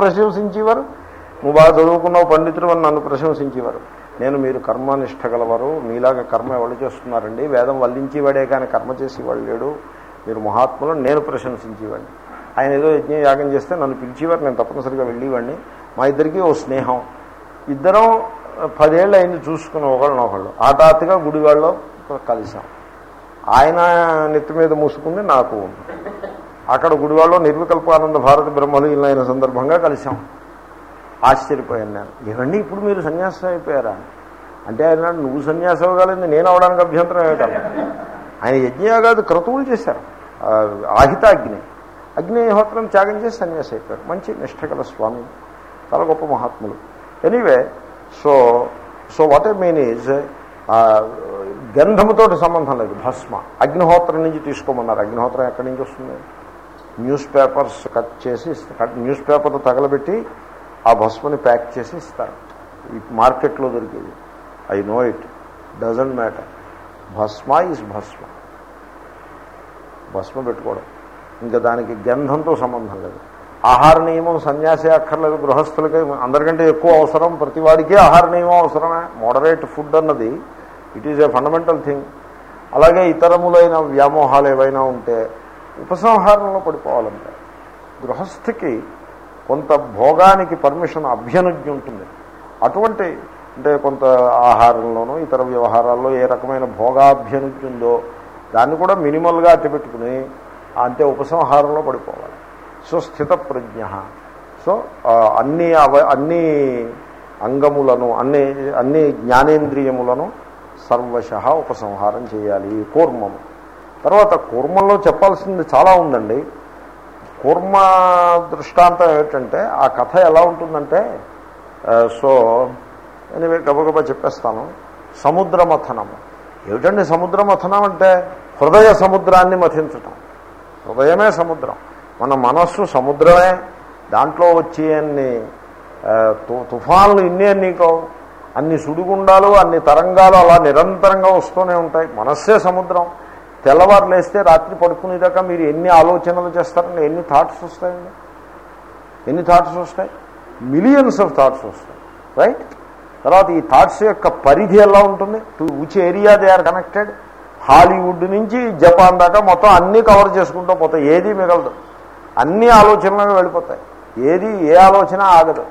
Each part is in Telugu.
ప్రశంసించేవారు. నువ్వు బాగా చదువుకున్నావు పండితుడు అని నన్ను ప్రశంసించేవారు. నేను మీరు కర్మనిష్ట గలవారు. మీలాగా కర్మ ఎవరు చేస్తున్నారండి? వేదం వల్లించేవాడే కానీ కర్మ చేసేవాడు లేడు. మీరు మహాత్ములు నేను ప్రశంసించేవాడిని. ఆయన ఏదో యజ్ఞ యాగం చేస్తే నన్ను పిలిచేవారు నేను తప్పనిసరిగా వెళ్ళేవాడిని. మా ఇద్దరికి ఓ స్నేహం. ఇద్దరం పదేళ్ళు అయింది చూసుకున్న ఒకళ్ళని ఒకళ్ళు. హఠాత్తుగా గుడివాళ్ళలో కలిసాం. ఆయన నెత్తి మీద మూసుకుంది నాకు ఉంది. అక్కడ గుడివాళ్ళు నిర్వికల్పానంద భారత బ్రహ్మలీన అయిన సందర్భంగా కలిసాం ఆశ్చర్యపోయాను నేను. ఏమండి ఇప్పుడు మీరు సన్యాసం అయిపోయారా? అంటే ఆయన నువ్వు సన్యాసం అవ్వగలింది నేను అవడానికి అభ్యంతరం ఏమిటా? ఆయన యజ్ఞయాగాది క్రతువులు చేశారు. ఆహిత ఆహితాగ్ని అగ్నిహోత్రం త్యాగం చేసి సన్యాసి అయిపోయారు. మంచి నిష్ఠగల స్వామి. చాలా గొప్ప మహాత్ములు. Anyway so so what I mean is గంధముతో సంబంధం లేదు. భస్మ. అగ్నిహోత్రం నుంచి తీసుకోమన్నారు. అగ్నిహోత్రం ఎక్కడి నుంచి వస్తుంది? న్యూస్ పేపర్స్ కట్ చేసి కట్ న్యూస్ పేపర్ తగలబెట్టి ఆ భస్మని ప్యాక్ చేసి ఇస్తారు. ఈ మార్కెట్లో దొరికేది. I know it. Doesn't matter. Bhasma is భస్మ. భస్మ పెట్టుకోవడం. ఇంకా దానికి గంధంతో సంబంధం లేదు. ఆహార నియమం సన్యాసి అక్కర్లేదు గృహస్థులకి అందరికంటే ఎక్కువ అవసరం ప్రతి వాడికి ఆహార నియమం అవసరమే. మోడరేట్ ఫుడ్ అన్నది it is a fundamental thing అలాగే ఇతరములైన వ్యామోహాలు ఏవైనా ఉంటే ఉపసంహారంలో పడిపోవాలంటే. గృహస్థికి కొంత భోగానికి పర్మిషన్ అభ్యనుజ్ఞ ఉంటుంది. అటువంటి అంటే కొంత ఆహారంలోనూ ఇతర వ్యవహారాల్లో ఏ రకమైన భోగాభ్యనుజ్ఞ ఉందో దాన్ని కూడా మినిమల్గా అట్టపెట్టుకుని అంతే ఉపసంహారంలో పడిపోవాలి. సో స్థిత ప్రజ్ఞ సో అన్ని అవ అన్ని అంగములను అన్ని అన్ని జ్ఞానేంద్రియములను సర్వశ ఉపసంహారం చేయాలి. కూర్మము. తర్వాత కూర్మంలో చెప్పాల్సింది చాలా ఉందండి. కూర్మ దృష్టాంతం ఏమిటంటే ఆ కథ ఎలా ఉంటుందంటే సో ఎనివే గబగబా చెప్పేస్తాను. సముద్ర మథనము ఏమిటండి సముద్ర మథనం అంటే? హృదయ సముద్రాన్ని మథించటం. హృదయమే సముద్రం. మన మనస్సు సముద్రమే. దాంట్లో వచ్చే అన్ని తు- తుఫాన్లు ఇన్ని అన్ని అన్ని సుడిగుండాలు అన్ని తరంగాలు అలా నిరంతరంగా వస్తూనే ఉంటాయి. మనస్సే సముద్రం. తెల్లవారు లేస్తే రాత్రి పడుకునేదాకా మీరు ఎన్ని ఆలోచనలు చేస్తారండి ఎన్ని థాట్స్ వస్తాయండి? ఎన్ని థాట్స్ వస్తాయి? మిలియన్స్ ఆఫ్ థాట్స్ వస్తాయి రైట్ తర్వాత ఈ థాట్స్ యొక్క పరిధి ఎలా ఉంటుంది? To which area they are connected Hollywood నుంచి జపాన్ దాకా మొత్తం అన్నీ కవర్ చేసుకుంటూ పోతాయి ఏది మిగలదు. అన్ని ఆలోచనలు వెళ్ళిపోతాయి. ఏది ఏ ఆలోచన ఆగదు.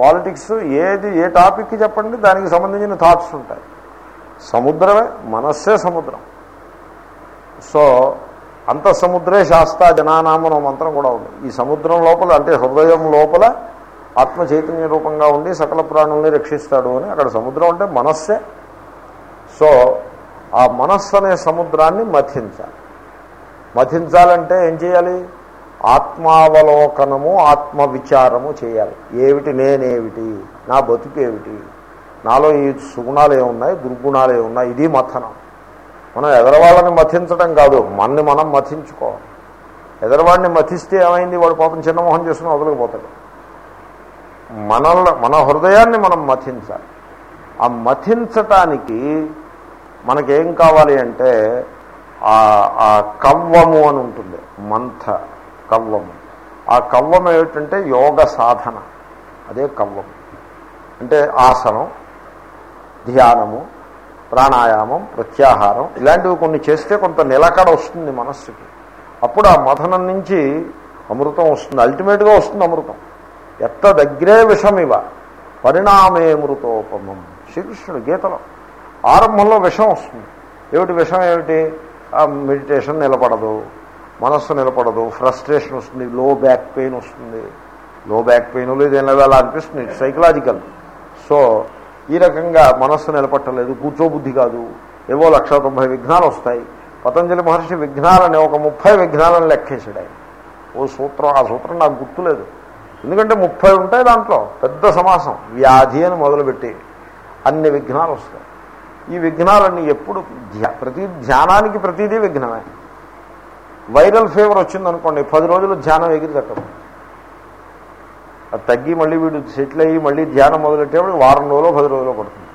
పాలిటిక్స్ ఏది ఏ టాపిక్ చెప్పండి దానికి సంబంధించిన థాట్స్ ఉంటాయి. సముద్రమే మనస్సే సముద్రం. సో అంత సముద్రే శాస్త జనానామన మంత్రం కూడా ఉంది. ఈ సముద్రం లోపల అంటే హృదయం లోపల ఆత్మ చైతన్య రూపంగా ఉండి సకల ప్రాణుల్ని రక్షిస్తాడు అని అక్కడ సముద్రం అంటే మనస్సే. సో ఆ మనస్సు అనే సముద్రాన్ని మథించాలి. మథించాలంటే ఏం చేయాలి? ఆత్మావలోకనము ఆత్మ విచారము చేయాలి. ఏమిటి? నేనేమిటి? నా బతుకేమిటి? నాలో ఈ సుగుణాలు ఏమున్నాయి? దుర్గుణాలు ఏమున్నాయి? ఇది మథనం. మనం ఎదరవాళ్ళని మథించడం కాదు మనని మనం మథించుకోవాలి. ఎదరవాడిని మతిస్తే ఏమైంది? వాడు పాపం చిన్నమోహం చేసుకుని వదలకపోతాడు. మనల్ని మన హృదయాన్ని మనం మథించాలి. ఆ మథించటానికి మనకేం కావాలి అంటే ఆ ఆ కవ్వము అని ఉంటుంది మంథ కవ్వము. ఆ కవ్వం ఏమిటంటే యోగ సాధన అదే కవ్వం అంటే ఆసనం ధ్యానము ప్రాణాయామం ప్రత్యాహారం ఇలాంటివి కొన్ని చేస్తే కొంత నిలకడ వస్తుంది మనస్సుకి. అప్పుడు ఆ మథనం నుంచి అమృతం వస్తుంది. అల్టిమేట్గా వస్తుంది అమృతం. ఎత్త దగ్గరే విషమివ పరిణామే మృతోపమం శ్రీకృష్ణుడు గీతలో. ఆరంభంలో విషం వస్తుంది. ఏమిటి విషం ఏమిటి? ఆ మెడిటేషన్ నిలబడదు. మనస్సు నిలబడదు. ఫ్రస్ట్రేషన్ వస్తుంది. లో బ్యాక్ పెయిన్ వస్తుంది. లో బ్యాక్ పెయిన్ లేదు ఏం లేదు అలా అనిపిస్తుంది. సైకలాజికల్. సో ఈ రకంగా మనస్సు నిలబట్టలేదు కూర్చోబుద్ధి కాదు. ఏవో లక్ష తొంభై విఘ్నాలు వస్తాయి. పతంజలి మహర్షి విఘ్నాలని ఒక ముప్పై విఘ్నాలను లెక్కేసాడు ఆయన. ఓ సూత్రం ఆ సూత్రం నాకు గుర్తులేదు. ఎందుకంటే ముప్పై ఉంటాయి దాంట్లో పెద్ద సమాసం వ్యాధి అని మొదలుపెట్టి అన్ని విఘ్నాలు వస్తాయి. ఈ విఘ్నాలన్నీ ఎప్పుడు ధ్యా ప్రతి ధ్యానానికి ప్రతిదీ విఘ్నమే. వైరల్ ఫీవర్ వచ్చిందనుకోండి పది రోజులు ధ్యానం ఎగిరి తక్కదు అది తగ్గి మళ్ళీ వీడు సెటిల్ అయ్యి మళ్ళీ ధ్యానం మొదలెట్టేవాడు వారం రోజులు పది రోజులు పడుతుంది.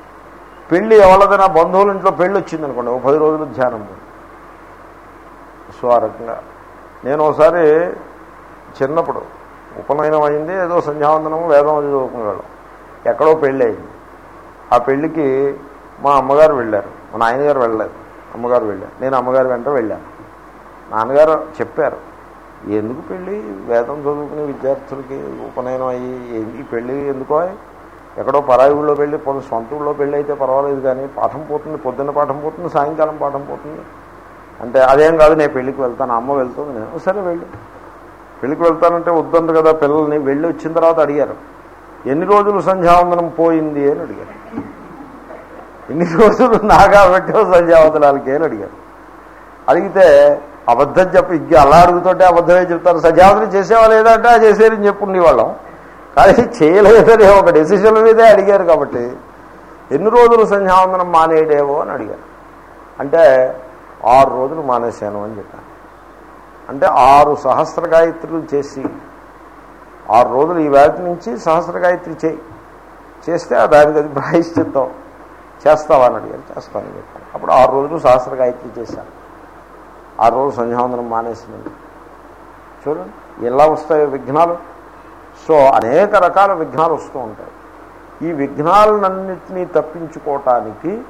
పెళ్ళి ఎవరిదైనా బంధువుల ఇంట్లో పెళ్ళి వచ్చిందనుకోండి ఓ పది రోజులు ధ్యానం. సో ఆ రకంగా. నేను ఒకసారి చిన్నప్పుడు ఉపనయనం అయింది ఏదో సంధ్యావందనము వేదం అది చదువుకునేవాళ్ళం. ఎక్కడో పెళ్ళి అయింది. ఆ పెళ్ళికి మా అమ్మగారు వెళ్ళారు. మా నాయనగారు వెళ్ళలేదు. అమ్మగారు వెళ్ళారు. నేను అమ్మగారు వెంట వెళ్ళాను. నాన్నగారు చెప్పారు ఎందుకు పెళ్ళి? వేదం చదువుకునే విద్యార్థులకి ఉపనయనం అయ్యి ఈ పెళ్ళి ఎందుకో? ఎక్కడో పరాయి ఊళ్ళో పెళ్ళి పొద్దు సొంత ఊళ్ళో పెళ్ళి అయితే పర్వాలేదు కానీ పాఠం పోతుంది పొద్దున్న పాఠం పోతుంది సాయంకాలం పాఠం పోతుంది. అంటే అదేం కాదు నేను పెళ్ళికి వెళ్తాను అమ్మ వెళ్తుంది నేను సరే వెళ్ళి. పెళ్ళికి వెళ్తానంటే వద్దంట కదా పిల్లల్ని వెళ్ళి వచ్చిన తర్వాత అడిగారు. ఎన్ని రోజులు సంధ్యావందనం పోయింది అని అడిగారు. ఎన్ని రోజులు నాగా పెట్టావు సంధ్యావందనాలకి అని అడిగారు. అడిగితే అబద్ధం చెప్పి ఇంక అలా అడుగుతుంటే అబద్ధమే చెప్తారు. సంధ్యావందనం చేసేవా లేదా అంటే ఆ చేసేరని చెప్పుండేవాళ్ళం కానీ చేయలేదని ఒక డెసిషన్ మీదే అడిగారు కాబట్టి ఎన్ని రోజులు సంధ్యావందనం మానేయడేవో అని అడిగారు. అంటే ఆరు రోజులు మానేశాను అని చెప్పాను అంటే ఆరు సహస్ర గాయత్రులు చేసి ఆరు రోజులు ఈ వేళ నుంచి సహస్ర గాయత్రి చేయి. చేస్తే ఆ దానికి అది ప్రాయశ్చిత్తం. చేస్తావా అని అడిగారు. చేస్తానని చెప్పాను అప్పుడు ఆరు రోజులు సహస్ర గాయత్రి చేశాను ఆరు రోజులు సంధ్యావందనం మానేసింది చూడండి ఎలా వస్తాయో విఘ్నాలు? సో అనేక రకాల విఘ్నాలు వస్తూ ఉంటాయి. ఈ విఘ్నాలన్నింటినీ తప్పించుకోవటానికి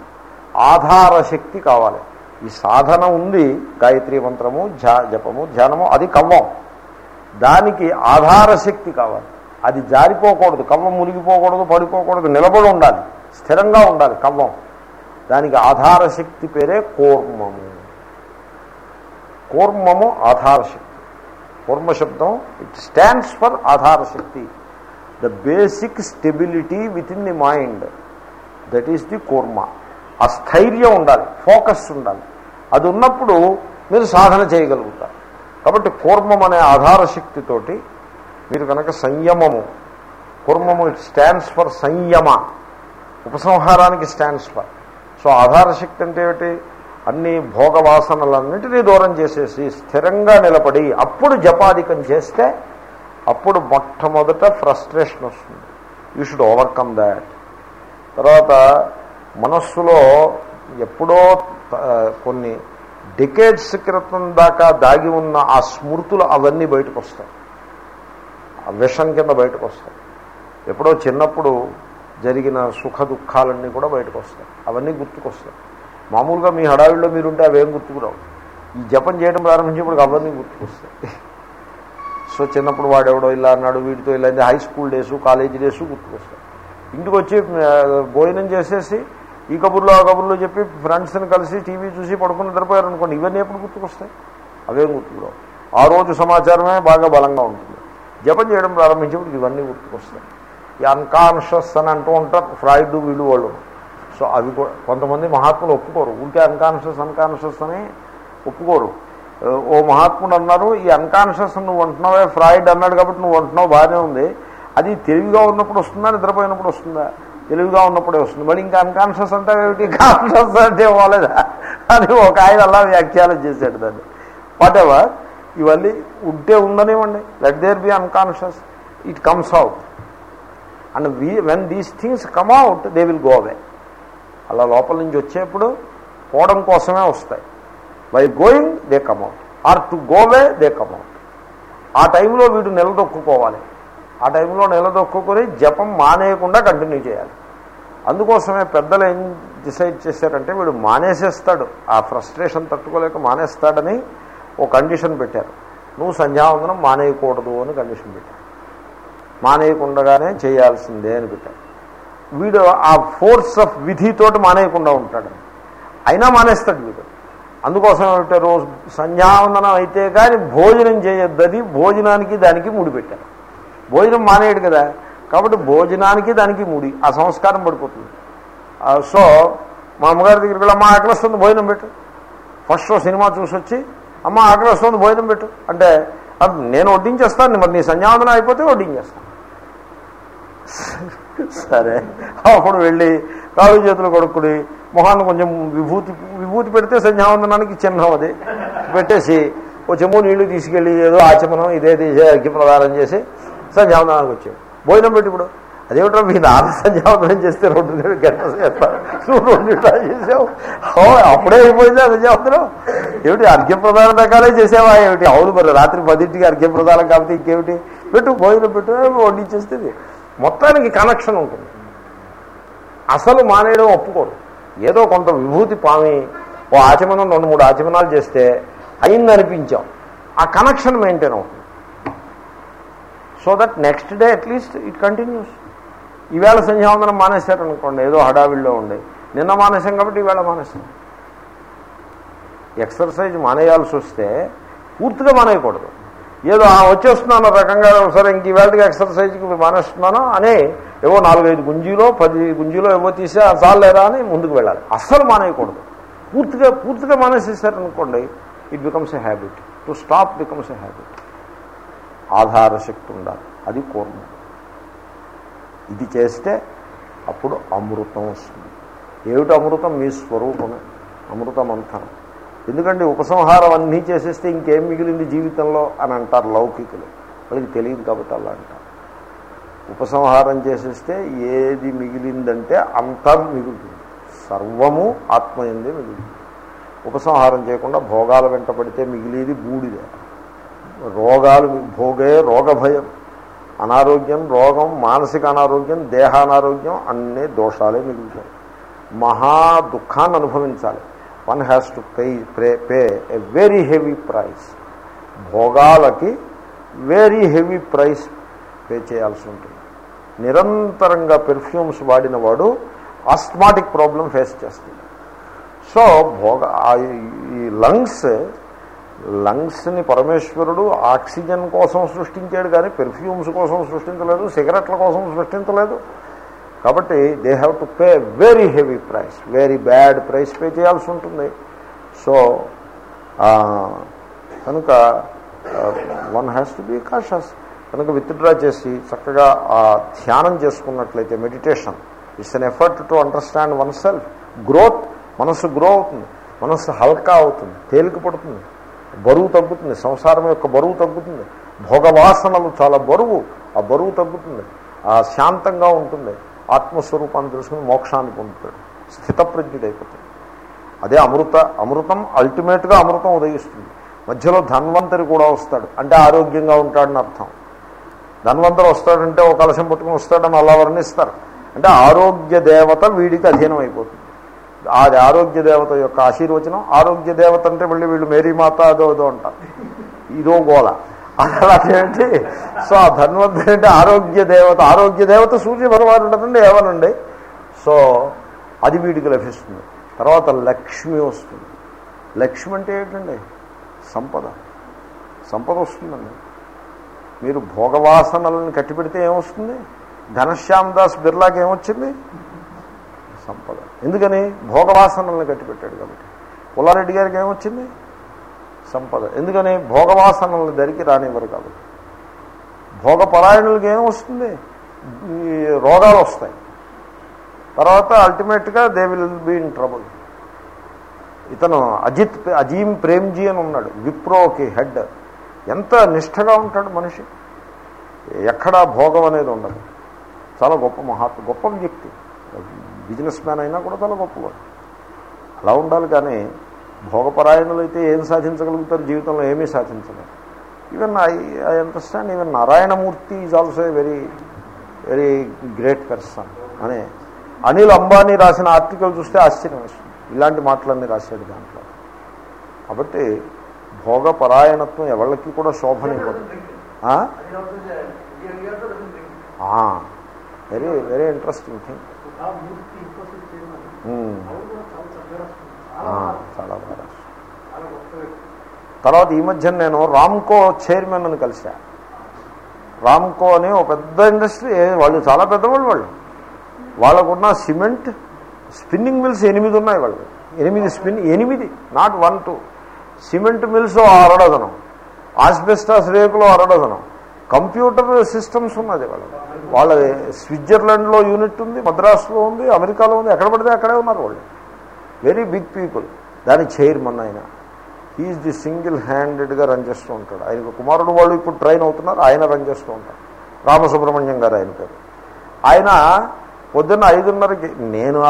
ఆధార శక్తి కావాలి. ఈ సాధన ఉంది గాయత్రి మంత్రము ధ్యా జపము ధ్యానము అది కవ్వం. దానికి ఆధార శక్తి కావాలి. అది జారిపోకూడదు కవ్వం మునిగిపోకూడదు పడిపోకూడదు నిలబడి ఉండాలి స్థిరంగా ఉండాలి కవ్వం. దానికి ఆధార శక్తి పేరే కూర్మము. కూర్మము ఆధారశక్తి. శక్తి కూర్మ శబ్దం ఇట్ స్టాండ్స్ ఫర్ ఆధార శక్తి the basic stability within the mind that is the కూర్మ. ఆ స్థైర్యం ఉండాలి ఫోకస్ ఉండాలి. అది ఉన్నప్పుడు మీరు సాధన చేయగలుగుతారు. కాబట్టి కూర్మం అనే ఆధారశక్తితోటి మీరు కనుక సంయమము కూర్మము ఇట్ స్టాండ్స్ ఫర్ సంయమ. ఉపసంహారానికి స్టాండ్స్ ఫర్ సో ఆధార శక్తి అంటే ఏమిటి? అన్ని భోగవాసనలన్నింటినీ దూరం చేసేసి స్థిరంగా నిలబడి అప్పుడు జపాధికం చేస్తే అప్పుడు మొట్టమొదట ఫ్రస్ట్రేషన్ వస్తుంది. యూ షుడ్ ఓవర్కమ్ దాట్ తర్వాత మనస్సులో ఎప్పుడో కొన్ని డికేడ్స్ క్రితం దాకా దాగి ఉన్న ఆ స్మృతులు అవన్నీ బయటకు వస్తాయి ఆ విషం కింద బయటకు వస్తాయి ఎప్పుడో చిన్నప్పుడు జరిగిన సుఖ దుఃఖాలన్నీ కూడా బయటకు వస్తాయి అవన్నీ గుర్తుకొస్తాయి. మామూలుగా మీ హడావిడిలో మీరుంటే అవేం గుర్తుకురావు ఈ జపం చేయడం ప్రారంభించినప్పుడు అవన్నీ గుర్తుకొస్తాయి. సో చిన్నప్పుడు వాడెవడో ఇలా అన్నాడు వీటితో ఇలా high school days college days గుర్తుకొస్తాయి. ఇంటికి వచ్చి భోజనం చేసేసి ఈ కబుర్లో ఆ కబుర్లో చెప్పి ఫ్రెండ్స్ని కలిసి టీవీ చూసి పడుకుని నిద్రపోయారు అనుకోండి ఇవన్నీ ఎప్పుడు గుర్తుకొస్తాయి? అవేం గుర్తుకురావు ఆ రోజు సమాచారమే బాగా బలంగా ఉంటుంది. జపం చేయడం ప్రారంభించినప్పుడు ఇవన్నీ గుర్తుకొస్తాయి. ఈ అన్కాన్షియస్ అని అంటూ ఉంటారు ఫ్రాయిడ్ వీళ్ళు వాళ్ళు. సో అవి కూడా కొంతమంది మహాత్ములు ఒప్పుకోరు. ఉంటే అన్కాన్షియస్ అన్కాన్షియస్ అని ఒప్పుకోరు. ఓ మహాత్ముడు అన్నారు ఈ అన్కాన్షియస్ నువ్వు అంటున్నావే ఫ్రాయిడ్ అన్నాడు కాబట్టి నువ్వు అంటున్నావు బాగానే ఉంది. అది తెలివిగా ఉన్నప్పుడు వస్తుందా నిద్రపోయినప్పుడు వస్తుందా? తెలివిగా ఉన్నప్పుడే వస్తుంది. మరి ఇంకా అన్కాన్షియస్ అంటే ఏమిటి? కాన్షియస్ అంటే పోలేదా? అని ఒక ఆయన అలా వ్యాఖ్యానం చేశాడు దాన్ని. వాట్ ఎవర్ ఇవన్నీ ఉంటే ఉండనివ్వండి. Let there be unconscious it comes out and we when these things come out they will go away అలా లోపల నుంచి వచ్చేప్పుడు పోవడం కోసమే వస్తాయి. By going they come out are to go away they come out ఆ టైంలో వీడు నిలదొక్కుకోవాలి. ఆ టైంలో నిలదొక్కుని జపం మానేయకుండా కంటిన్యూ చేయాలి. అందుకోసమే పెద్దలు ఏం డిసైడ్ చేశారంటే వీడు మానేసేస్తాడు. ఆ ఫ్రస్ట్రేషన్ తట్టుకోలేక మానేస్తాడని ఓ కండిషన్ పెట్టారు. నువ్వు సంధ్యావందనం మానేయకూడదు అని కండిషన్ పెట్టారు. మానేయకుండగానే చేయాల్సిందే అని పెట్టారు. వీడు ఆ ఫోర్స్ ఆఫ్ విధితోటి మానేయకుండా ఉంటాడు. అయినా మానేస్తాడు వీడు. అందుకోసం ఏమిటారు సంధ్యావందనం అయితే కానీ భోజనం చేయొద్దని భోజనానికి దానికి ముడి పెట్టారు. భోజనం మానేయడు కదా. కాబట్టి భోజనానికి దానికి ముడి. ఆ సంస్కారం పడిపోతుంది. సో మా అమ్మగారి దగ్గరికి వెళ్ళి అమ్మ ఆకలి వస్తుంది భోజనం పెట్టు. ఫస్ట్ సినిమా చూసి వచ్చి అమ్మ ఆకలి వస్తుంది భోజనం పెట్టు. అంటే నేను వడ్డించేస్తాను మరి నీ సంధ్యావందనం అయిపోతే వడ్డించేస్తాను. సరే. అప్పుడు వెళ్ళి కాలు చేతులు కొడుకుని మొహాన్ని కొంచెం విభూతి విభూతి పెడితే సంధ్యావందనానికి చిహ్నం అది. పెట్టేసి ఓ చెమ్ము నీళ్ళు తీసుకెళ్ళి ఏదో ఆచమనం ఇదే తీసే అగ్గి ప్రదానం చేసి సంధ్యావందనానికి వచ్చాడు. భోజనం పెట్టి ఇప్పుడు అదేమిటో మీ నాన్న సంధ్యావందనం చేస్తే రెండు నీళ్ళు గంట చేస్తారు? నువ్వు రెండు చేసావు. అప్పుడే అయిపోయిందా సంధ్యావందనం. ఏమిటి అర్ఘ్యప్రదానం రకాలే చేసావా? ఏమిటి? అవును మరి రాత్రి పదింటికి అర్ఘ్యప్రదానం కాబట్టి ఇంకేమిటి? పెట్టు భోజనం పెట్టు వడ్డించేస్తుంది మొత్తానికి కనెక్షన్ ఉంటుంది. అసలు మానేయడం ఒప్పుకోరు ఏదో కొంత విభూతి పామి ఓ ఆచమనం రెండు మూడు ఆచమనాలు చేస్తే అయిందనిపించాం. ఆ కనెక్షన్ మెయింటైన్ అవుతుంది. So that next day at least it continues ఈవేళ సంధ్యావందనం మానేశారనుకోండి ఏదో హడావిడిలో ఉండే. నిన్న మానేశాం కాబట్టి ఈవేళ మానేశాం. ఎక్సర్సైజ్ మానేయాల్సి వస్తే పూర్తిగా మానేయకూడదు. ఏదో వచ్చేస్తున్నాను రకంగా సరే ఇంక ఈవేళకి ఎక్సర్సైజ్కి మానేస్తున్నాను అని ఏవో నాలుగైదు గుంజీలో పది గుంజీలో ఏవో తీసి చాలేరా అని ముందుకు వెళ్ళాలి. అస్సలు మానేయకూడదు. పూర్తిగా పూర్తిగా మానేసేసారనుకోండి it becomes a habit to stop becomes a habit ఆధార శక్తి ఉండాలి. అది కూర్మ. ఇది చేస్తే అప్పుడు అమృతం వస్తుంది. ఏమిటి అమృతం? మీ స్వరూపమే. అమృతం అంతరం ఎందుకంటే ఉపసంహారం అన్నీ చేసేస్తే ఇంకేం మిగిలింది జీవితంలో అని అంటారు లౌకికులు. వాళ్ళకి తెలియదు కాబట్టి అలా అంటారు. ఉపసంహారం చేసేస్తే ఏది మిగిలిందంటే అంతా మిగులుతుంది. సర్వము ఆత్మయందే మిగులుతుంది. ఉపసంహారం చేయకుండా భోగాల వెంట పడితే మిగిలేది బూడిదే. రోగాలు భోగే రోగభయం. అనారోగ్యం రోగం మానసిక అనారోగ్యం దేహానారోగ్యం అన్నీ దోషాలే మిగులుతాయి. మహా దుఃఖాన్ని అనుభవించాలి. One has to pay pay a very heavy price. భోగాలకి very heavy price pay చేయాల్సి ఉంటుంది. నిరంతరంగా పెర్ఫ్యూమ్స్ వాడిన వాడు ఆస్మాటిక్ ప్రాబ్లం ఫేస్ చేస్తుంది. సో భోగ ఈ లంగ్స్ లంగ్స్ని పరమేశ్వరుడు ఆక్సిజన్ కోసం సృష్టించాడు కానీ పెర్ఫ్యూమ్స్ కోసం సృష్టించలేదు సిగరెట్ల కోసం సృష్టించలేదు. కాబట్టి they have to pay very heavy price very bad price pay చేయాల్సి ఉంటుంది. సో కనుక one has to be cautious కనుక విత్డ్రా చేసి చక్కగా ఆ ధ్యానం చేసుకున్నట్లయితే meditation it's an effort to understand oneself growth మనస్సు గ్రో అవుతుంది. మనస్సు హల్కా అవుతుంది. తేలిక పడుతుంది. బరువు తగ్గుతుంది. సంసారం యొక్క బరువు తగ్గుతుంది. భోగవాసనలు చాలా బరువు. ఆ బరువు తగ్గుతుంది. ఆ శాంతంగా ఉంటుంది. ఆత్మస్వరూపాన్ని తెలుసుకుని మోక్షాన్ని పొందుతాడు. స్థితప్రజ్ఞుడైపోతాడు. అదే అమృత అమృతం అల్టిమేట్గా అమృతం ఉదయిస్తుంది. మధ్యలో ధన్వంతరి కూడా వస్తాడు. అంటే ఆరోగ్యంగా ఉంటాడని అర్థం. ధన్వంతరు వస్తాడంటే ఒక కలశం పట్టుకుని వస్తాడని అలా వర్ణిస్తారు. అంటే ఆరోగ్య దేవత వీడికి అధీనం అయిపోతుంది అది ఆరోగ్య దేవత యొక్క ఆశీర్వచనం ఆరోగ్య దేవత అంటే మళ్ళీ వీళ్ళు మేరీమాత అదో అదో అంటారు. ఇదో గోళ. అలాగేంటి సో ఆ ధన్వంతరి అంటే ఆరోగ్య దేవత ఆరోగ్య దేవత సూర్య భగవాన్ ఉండదండి ఏమనండి సో అది వీడికి లభిస్తుంది. తర్వాత లక్ష్మి వస్తుంది. లక్ష్మి అంటే ఏంటండి? సంపద. సంపద వస్తుందండి. మీరు భోగవాసనలను కట్టిపెడితే ఏమొస్తుంది? ఘనశ్యామ్ దాస్ బిర్లాకి ఏమొచ్చింది? సంపద. ఎందుకని? భోగవాసనల్ని కట్టిపెట్టాడు కాబట్టి. పుల్లారెడ్డి గారికి ఏమొచ్చింది? సంపద. ఎందుకని? భోగవాసనలు దరికి రానివ్వరు కాబట్టి. భోగపరాయణులకి ఏమొస్తుంది వస్తుంది? రోగాలు వస్తాయి తర్వాత అల్టిమేట్గా they will be in trouble. ఇతను అజిత్ అజీం ప్రేమ్జీ అని ఉన్నాడు. విప్రోకి హెడ్. ఎంత నిష్ఠగా ఉంటాడు మనిషి. ఎక్కడా భోగం అనేది ఉండదు. చాలా గొప్ప మహాత్ గొప్ప వ్యక్తి. బిజినెస్ మ్యాన్ అయినా కూడా చాలా గొప్పవాడు. అలా ఉండాలి కానీ భోగపరాయణులు అయితే ఏం సాధించగలుగుతారు? జీవితంలో ఏమీ సాధించలేరు. Even I I understand even Narayana Murthy is also a very very great person అని అనిల్ అంబానీ రాసిన ఆర్టికల్ చూస్తే ఆశ్చర్యం వస్తుంది. ఇలాంటి మాటలన్నీ రాశాడు దాంట్లో. కాబట్టి భోగపరాయణత్వం ఎవరికి కూడా శోభనివ్వదు వెరీ వెరీ ఇంట్రెస్టింగ్ థింగ్ చాలా బాగా తర్వాత ఈ మధ్య నేను రామ్కో చైర్మన్ అని కలిసా రామ్కో అని ఒక పెద్ద ఇండస్ట్రీ వాళ్ళు చాలా పెద్దవాళ్ళు వాళ్ళు. వాళ్ళకున్న సిమెంట్ స్పిన్నింగ్ మిల్స్ ఎనిమిది ఉన్నాయి వాళ్ళు ఎనిమిది స్పిన్ ఎనిమిది not one two. Cement mills అరడదనం asbestos రేకులు అరడదనం కంప్యూటర్ సిస్టమ్స్ ఉన్నది వాళ్ళు వాళ్ళ స్విట్జర్లాండ్లో యూనిట్ ఉంది మద్రాసులో ఉంది అమెరికాలో ఉంది ఎక్కడ పడితే అక్కడే ఉన్నారు వాళ్ళు. Very big people. దాని చైర్మన్ ఆయన. ఈజ్ ది సింగిల్ హ్యాండెడ్గా రన్ చేస్తూ ఉంటాడు. ఆయన కుమారుడు వాళ్ళు ఇప్పుడు ట్రైన్ అవుతున్నారు ఆయన రన్ చేస్తూ ఉంటారు. రామసుబ్రహ్మణ్యం గారు ఆయన పేరు. ఆయన పొద్దున్న ఐదున్నరకి నేను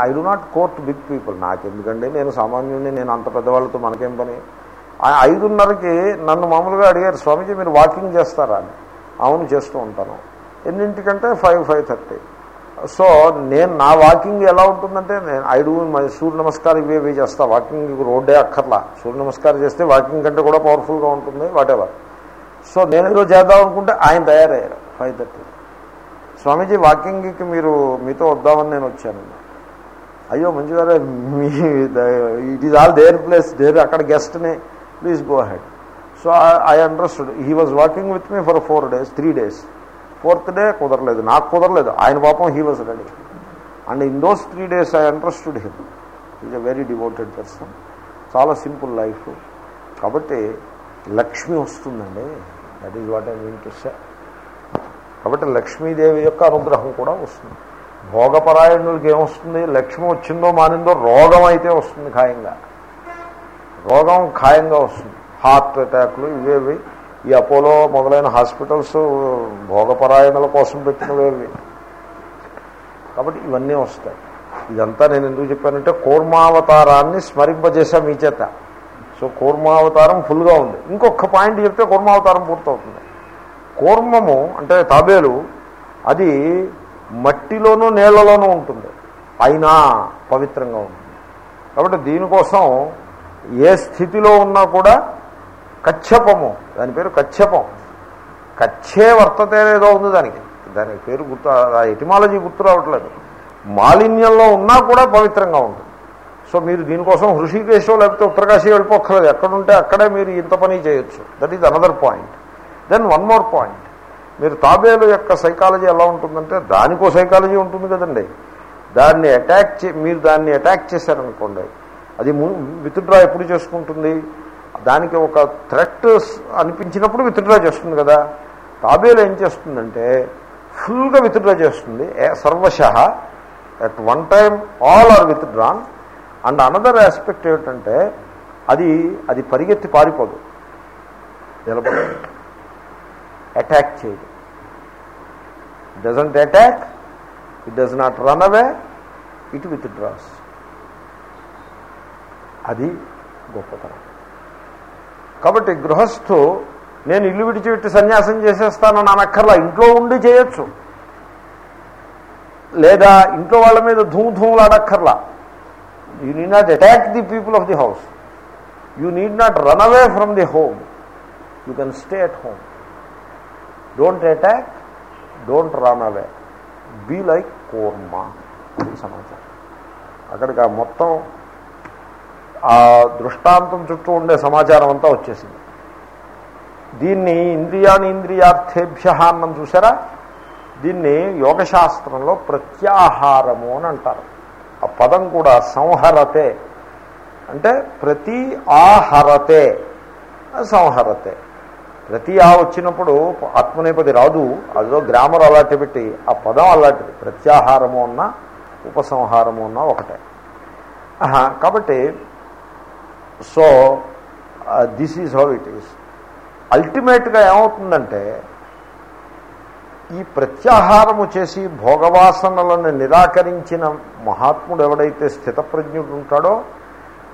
I do not court big people. నాకెందుకండి? నేను సామాన్యుడిని నేను అంత పెద్దవాళ్ళతో మనకేం పని? ఐదున్నరకి నన్ను మామూలుగా అడిగారు స్వామీజీ మీరు వాకింగ్ చేస్తారా? అని. అవును చేస్తూ ఉంటాను. ఎన్నింటికంటే ఫైవ్ ఫైవ్ థర్టీ. సో నేను నా వాకింగ్ ఎలా ఉంటుందంటే నేను ఐ డూ సూర్య నమస్కారం ఇవే ఇవే చేస్తా. వాకింగ్ రోడ్డే అక్కర్లా. సూర్య నమస్కారం చేస్తే వాకింగ్ కంటే కూడా పవర్ఫుల్గా ఉంటుంది వాటెవర్ సో నేను ఏదో చేద్దాం అనుకుంటే ఆయన తయారయ్యారు ఫైవ్ థర్టీ స్వామీజీ వాకింగ్కి మీరు మీతో వద్దామని నేను వచ్చాను. అయ్యో మంచిగారే మీ it is all there place there అక్కడ గెస్ట్ని please go ahead so I understood he was walking with me for four days three days fourth day కుదరలేదు. నాకు కుదరలేదు. ఆయన పాపం he was ready and in those three days I understood him is a very devoted person చాలా సింపుల్ లైఫ్ కాబట్టి లక్ష్మి వస్తుందండి. That is what I mean to say కాబట్టి లక్ష్మీదేవి యొక్క అనుగ్రహం కూడా వస్తుంది. భోగపరాయణులకి ఏమొస్తుంది లక్ష్మి వచ్చిందో మానిందో రోగం అయితే వస్తుంది ఖాయంగా. రోగం ఖాయంగా వస్తుంది. హార్ట్ అటాక్లు ఇవేవి ఈ అపోలో మొదలైన హాస్పిటల్స్ భోగపరాయణల కోసం పెట్టినవేవి కాబట్టి ఇవన్నీ వస్తాయి. ఇదంతా నేను ఎందుకు చెప్పానంటే కూర్మావతారాన్ని స్మరింపజేసా మీ చేత. సో కూర్మావతారం ఫుల్గా ఉంది. ఇంకొక పాయింట్ చెప్తే కూర్మావతారం పూర్తవుతుంది. కూర్మము అంటే తాబేలు అది మట్టిలోనూ నీళ్ళలోనూ ఉంటుంది. అయినా పవిత్రంగా ఉంటుంది. కాబట్టి దీనికోసం ఏ స్థితిలో ఉన్నా కూడా కచ్చపము. దాని పేరు కచ్చపం. కచ్చే వర్తతే ఏదో ఉంది దానికి. దాని పేరు గుర్తు ఆ ఎటిమాలజీ గుర్తు రావట్లేదు. మాలిన్యంలో ఉన్నా కూడా పవిత్రంగా ఉంటుంది. సో మీరు దీనికోసం హృషికేశో లేకపోతే ఉత్తరకాశీ వెళ్ళిపోక్కర్లేదు. ఎక్కడుంటే అక్కడే మీరు ఇంత పని చేయొచ్చు. That is another point then one more point మీరు తాబేలు యొక్క సైకాలజీ ఎలా ఉంటుందంటే దానికో సైకాలజీ ఉంటుంది కదండి. దాన్ని అటాక్ చే మీరు దాన్ని అటాక్ చేశారనుకోండి. అది విత్డ్రా ఎప్పుడు చేసుకుంటుంది? దానికి ఒక థ్రెట్ అనిపించినప్పుడు విత్డ్రా చేస్తుంది కదా. తాబేలు ఏం చేస్తుందంటే ఫుల్గా విత్డ్రా చేస్తుంది. సర్వశ at one time all are withdrawn. And another aspect ఏమిటంటే అది అది పరిగెత్తి పారిపోదు. నిలబడి అటాక్ చేయదు. Doesn't attack it does not run away it withdraws అది గొప్పతనం. కాబట్టి గృహస్థు నేను ఇల్లు విడిచిపెట్టి సన్యాసం చేసేస్తానని అనక్కర్లా ఇంట్లో ఉండి చేయొచ్చు. లేదా ఇంట్లో వాళ్ళ మీద ధూమ్ధూములాడక్కర్లా ధూములు you need not attack the people of the house you need not run away from the home you can stay at home don't attack don't run away be like korma సమాచారం. అక్కడికి ఆ మొత్తం ఆ దృష్టాంతం చుట్టూ ఉండే సమాచారం అంతా వచ్చేసింది. దీన్ని ఇంద్రియాని ఇంద్రియార్థేభ్య అన్నం చూసారా దీన్ని యోగశాస్త్రంలో ప్రత్యాహారము అని అంటారు. ఆ పదం కూడా సంహరతే. అంటే ప్రతి ఆహరతే. సంహరతే. ప్రతి ఆ వచ్చినప్పుడు ఆత్మనేపది రాదు. అదో గ్రామర్ అలాంటి పెట్టి ఆ పదం అలాంటిది. ప్రత్యాహారము అన్నా ఉపసంహారము అన్నా ఒకటే. కాబట్టి so this is how it is అల్టిమేట్గా ఏమవుతుందంటే ఈ ప్రత్యాహారము చేసి భోగవాసనలను నిరాకరించిన మహాత్ముడు ఎవడైతే స్థితప్రజ్ఞుడు ఉంటాడో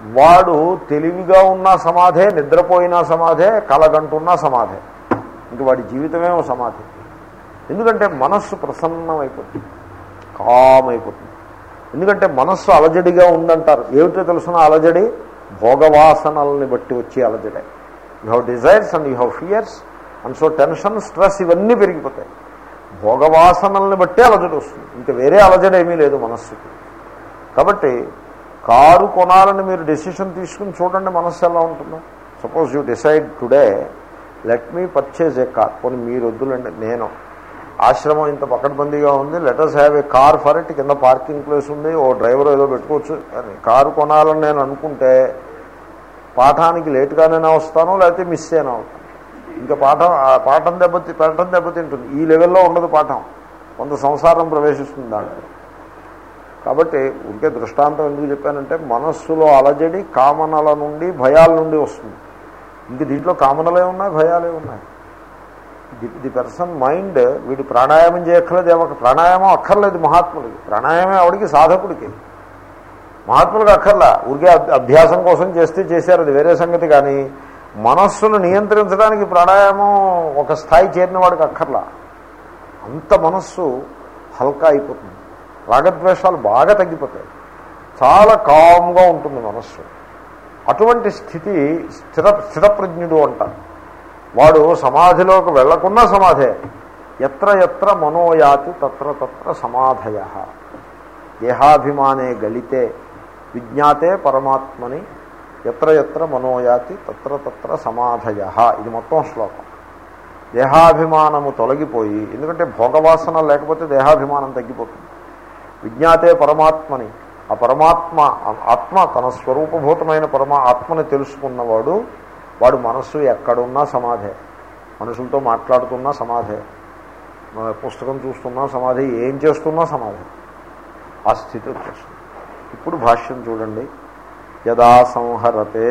వాడు తెలివిగా ఉన్న సమాధే నిద్రపోయినా సమాధే కలగంటున్నా సమాధే. ఇంక వాడి జీవితమే సమాధి. ఎందుకంటే మనస్సు ప్రసన్నమైపోతుంది కామ్ అయిపోతుంది ఎందుకంటే మనస్సు అలజడిగా ఉందంటారు. ఏమిటో తెలుసిన అలజడి? భోగవాసనల్ని బట్టి వచ్చే అలజడే. You have desires and you have fears and so tension stress ఇవన్నీ పెరిగిపోతాయి. భోగవాసనల్ని బట్టే అలజడి వస్తుంది. ఇంకా వేరే అలజడేమీ ఏమీ లేదు మనస్సుకి. కాబట్టి కారు కొనాలని మీరు డెసిషన్ తీసుకుని చూడండి మనస్సు ఎలా ఉంటుందో. Suppose you decide today let me purchase a car కొన్ని మీరు వద్దులండి నేను ఆశ్రమం ఇంత పకడ్బందీగా ఉంది let us have a car for it కింద పార్కింగ్ ప్లేస్ ఉంది ఓ డ్రైవర్ ఏదో పెట్టుకోవచ్చు. అని కారు కొనాలని నేను అనుకుంటే పాఠానికి లేటుగానైనా వస్తాను లేకపోతే మిస్ అయినా అవుతాను ఇంకా పాఠం ఆ పాఠం దెబ్బతి పాఠం దెబ్బతింటుంది ఈ లెవెల్లో ఉండదు పాఠం. కొంత సంసారం ప్రవేశిస్తుంది దాంట్లో. కాబట్టి ఉంటే దృష్టాంతం ఎందుకు చెప్పానంటే మనస్సులో అలజడి కామనల నుండి భయాల నుండి వస్తుంది. ఇంక దీంట్లో కామనలే ఉన్నాయి భయాలే ఉన్నాయి. ది ది పర్సన్ మైండ్ వీడి ప్రాణాయామం చేయక్కర్లేదు ఏమో ప్రాణాయామం అక్కర్లేదు మహాత్ములకి ప్రాణాయామే ఆవిడికి సాధకుడికి. మహాత్ములకు అక్కర్లా. ఊరికే అభ్యాసం కోసం చేస్తే చేశారు అది వేరే సంగతి కానీ మనస్సును నియంత్రించడానికి ప్రాణాయామం ఒక స్థాయి చేరిన వాడికి అక్కర్లా. అంత మనస్సు హల్కా అయిపోతుంది. రాగద్వేషాలు బాగా తగ్గిపోతాయి. చాలా కామ్గా ఉంటుంది మనస్సు. అటువంటి స్థితి స్థిర స్థిరప్రజ్ఞుడు అంటారు. వాడు సమాధిలోకి వెళ్ళకున్నా సమాధే. ఎత్ర ఎత్ర మనోయాతి తత్ర తత్ర సమాధయ. దేహాభిమానే గళితే విజ్ఞాతే పరమాత్మని ఎత్ర ఎత్ర మనోయాతి తత్ర తత్ర సమాధయ. ఇది మొత్తం శ్లోకం. దేహాభిమానము తొలగిపోయి ఎందుకంటే భోగవాసన లేకపోతే దేహాభిమానం తగ్గిపోతుంది. విజ్ఞాతే పరమాత్మని ఆ పరమాత్మ ఆత్మ తన స్వరూపభూతమైన పరమా ఆత్మని తెలుసుకున్నవాడు వాడు మనస్సు ఎక్కడున్నా సమాధే. మనుషులతో మాట్లాడుతున్నా సమాధే. మన పుస్తకం చూస్తున్నా సమాధి. ఏం చేస్తున్నా సమాధి. ఆ స్థితి వచ్చేస్తుంది. ఇప్పుడు భాష్యం చూడండి. యదా సంహరతే.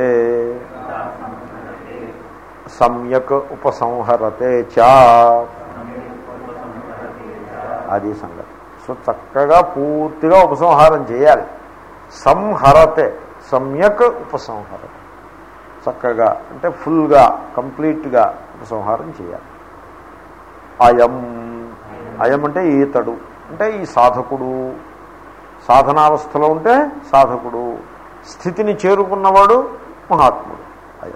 సమ్యక్ ఉపసంహరతే చా. అది సంగతి. సో చక్కగా పూర్తిగా ఉపసంహారం చేయాలి. సంహరతే. సమ్యక్ ఉపసంహరతే. చక్కగా అంటే ఫుల్గా కంప్లీట్గా ఉపసంహారం చేయాలి. అయం. అయం అంటే ఈతడు. అంటే ఈ సాధకుడు. సాధనావస్థలో ఉంటే సాధకుడు. స్థితిని చేరుకున్నవాడు మహాత్ముడు. అయం.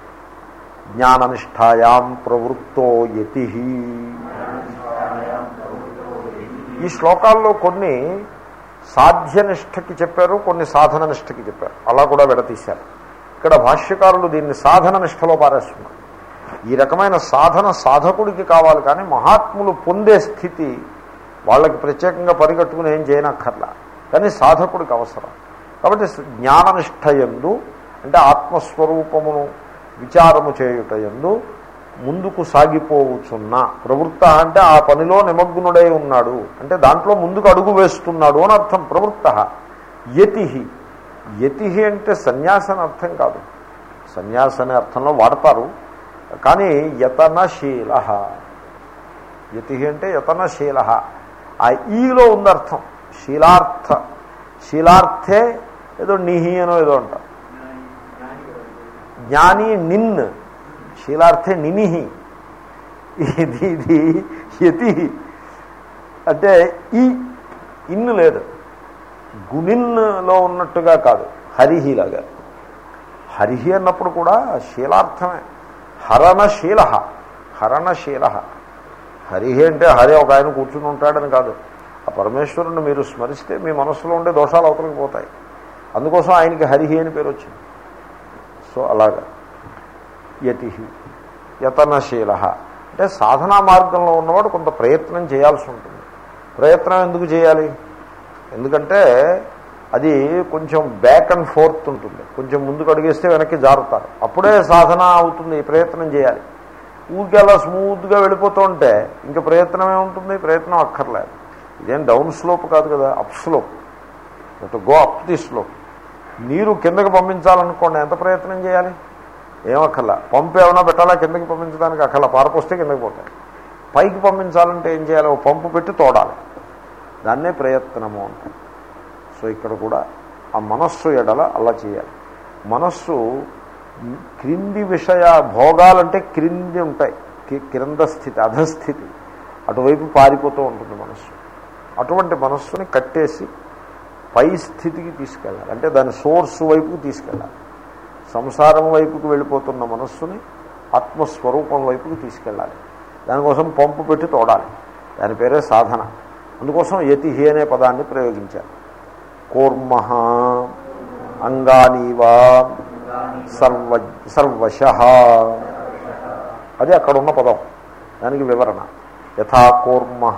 జ్ఞాననిష్టాయాం ప్రవృత్తో యతి. ఈ శ్లోకాల్లో కొన్ని సాధ్యనిష్టకి చెప్పారు కొన్ని సాధన నిష్టకి చెప్పారు. అలా కూడా విడతీశారు. ఇక్కడ భాష్యకారులు దీన్ని సాధన నిష్టలో పారేస్తున్నారు. ఈ రకమైన సాధన సాధకుడికి కావాలి కానీ మహాత్ములు పొందే స్థితి వాళ్ళకి ప్రత్యేకంగా పరిగట్టుకుని ఏం చేయనక్కర్లా. కానీ సాధకుడికి అవసరం. కాబట్టి జ్ఞాననిష్టయందు అంటే ఆత్మస్వరూపమును విచారము చేయుట ఎందు ముందుకు సాగిపోవచ్చున్న ప్రవృత్త అంటే ఆ పనిలో నిమగ్నుడై ఉన్నాడు. అంటే దాంట్లో ముందుకు అడుగు వేస్తున్నాడు అని అర్థం. ప్రవృత్త యతి యతి అంటే సన్యాసం అర్థం కాదు. సన్యాస అనే అర్థంలో వాడతారు. కానీ యతనశీల. యతి అంటే యతనశీల. ఆ ఈలో ఉంది అర్థం శీలార్థ. శీలార్థే ఏదో నిహి అనో ఏదో అంటారు జ్ఞాని నిన్. శీలార్థే నినిహి. ఇది ఇది యతి అంటే ఈ ఇన్ను లేదు. గుణిన్లో ఉన్నట్టుగా కాదు. హరిహిలాగా హరిహి అన్నప్పుడు కూడా శీలార్థమే. హరణశీల హరణశీల హరిహి అంటే హరి ఒక ఆయన కూర్చుని ఉంటాడని కాదు. ఆ పరమేశ్వరుని మీరు స్మరిస్తే మీ మనస్సులో ఉండే దోషాలు అవతలకి పోతాయి. అందుకోసం ఆయనకి హరిహి అని పేరు వచ్చింది. సో అలాగా. యతి యతనశీల అంటే సాధనా మార్గంలో ఉన్నవాడు కొంత ప్రయత్నం చేయాల్సి ఉంటుంది. ప్రయత్నం ఎందుకు చేయాలి? ఎందుకంటే అది కొంచెం బ్యాక్ అండ్ ఫోర్త్ ఉంటుంది. కొంచెం ముందుకు అడిగేస్తే వెనక్కి జారుతారు. అప్పుడే సాధన అవుతుంది ప్రయత్నం చేయాలి. ఊరికి అలా స్మూత్గా వెళ్ళిపోతూ ఉంటే ఇంకా ప్రయత్నమే ఉంటుంది ప్రయత్నం అక్కర్లేదు. ఇదేం డౌన్ స్లోప్ కాదు కదా up slope go up the slope నీరు కిందకి పంపించాలనుకోండి ఎంత ప్రయత్నం చేయాలి? ఏమక్కర్లా పంపు ఏమైనా పెట్టాలా? కిందకి పంపించడానికి అక్కర్లా. పారపోస్తే కిందకి పోతాయి. పైకి పంపించాలంటే ఏం చేయాలి? ఓ పంపు పెట్టి తోడాలి. దాన్నే ప్రయత్నము అంటారు. సో ఇక్కడ కూడా ఆ మనస్సు ఎడల అలా చేయాలి. మనస్సు క్రింది విషయ భోగాలంటే క్రింది ఉంటాయి. క్రింద స్థితి అధస్థితి. అటువైపు పారిపోతూ ఉంటుంది మనస్సు. అటువంటి మనస్సుని కట్టేసి పై స్థితికి తీసుకెళ్ళాలి. అంటే దాని సోర్స్ వైపుకి తీసుకెళ్ళాలి. సంసారం వైపుకి వెళ్ళిపోతున్న మనస్సుని ఆత్మస్వరూపం వైపుకి తీసుకెళ్ళాలి. దానికోసం పంపు పెట్టి తోడాలి. దాని పేరే సాధన. అందుకోసం యతిహి అనే పదాన్ని ప్రయోగించారు. కూర్మ అంగానీవా సర్వ సర్వశ. అది అక్కడ ఉన్న పదం. దానికి వివరణ. యథా కూర్మ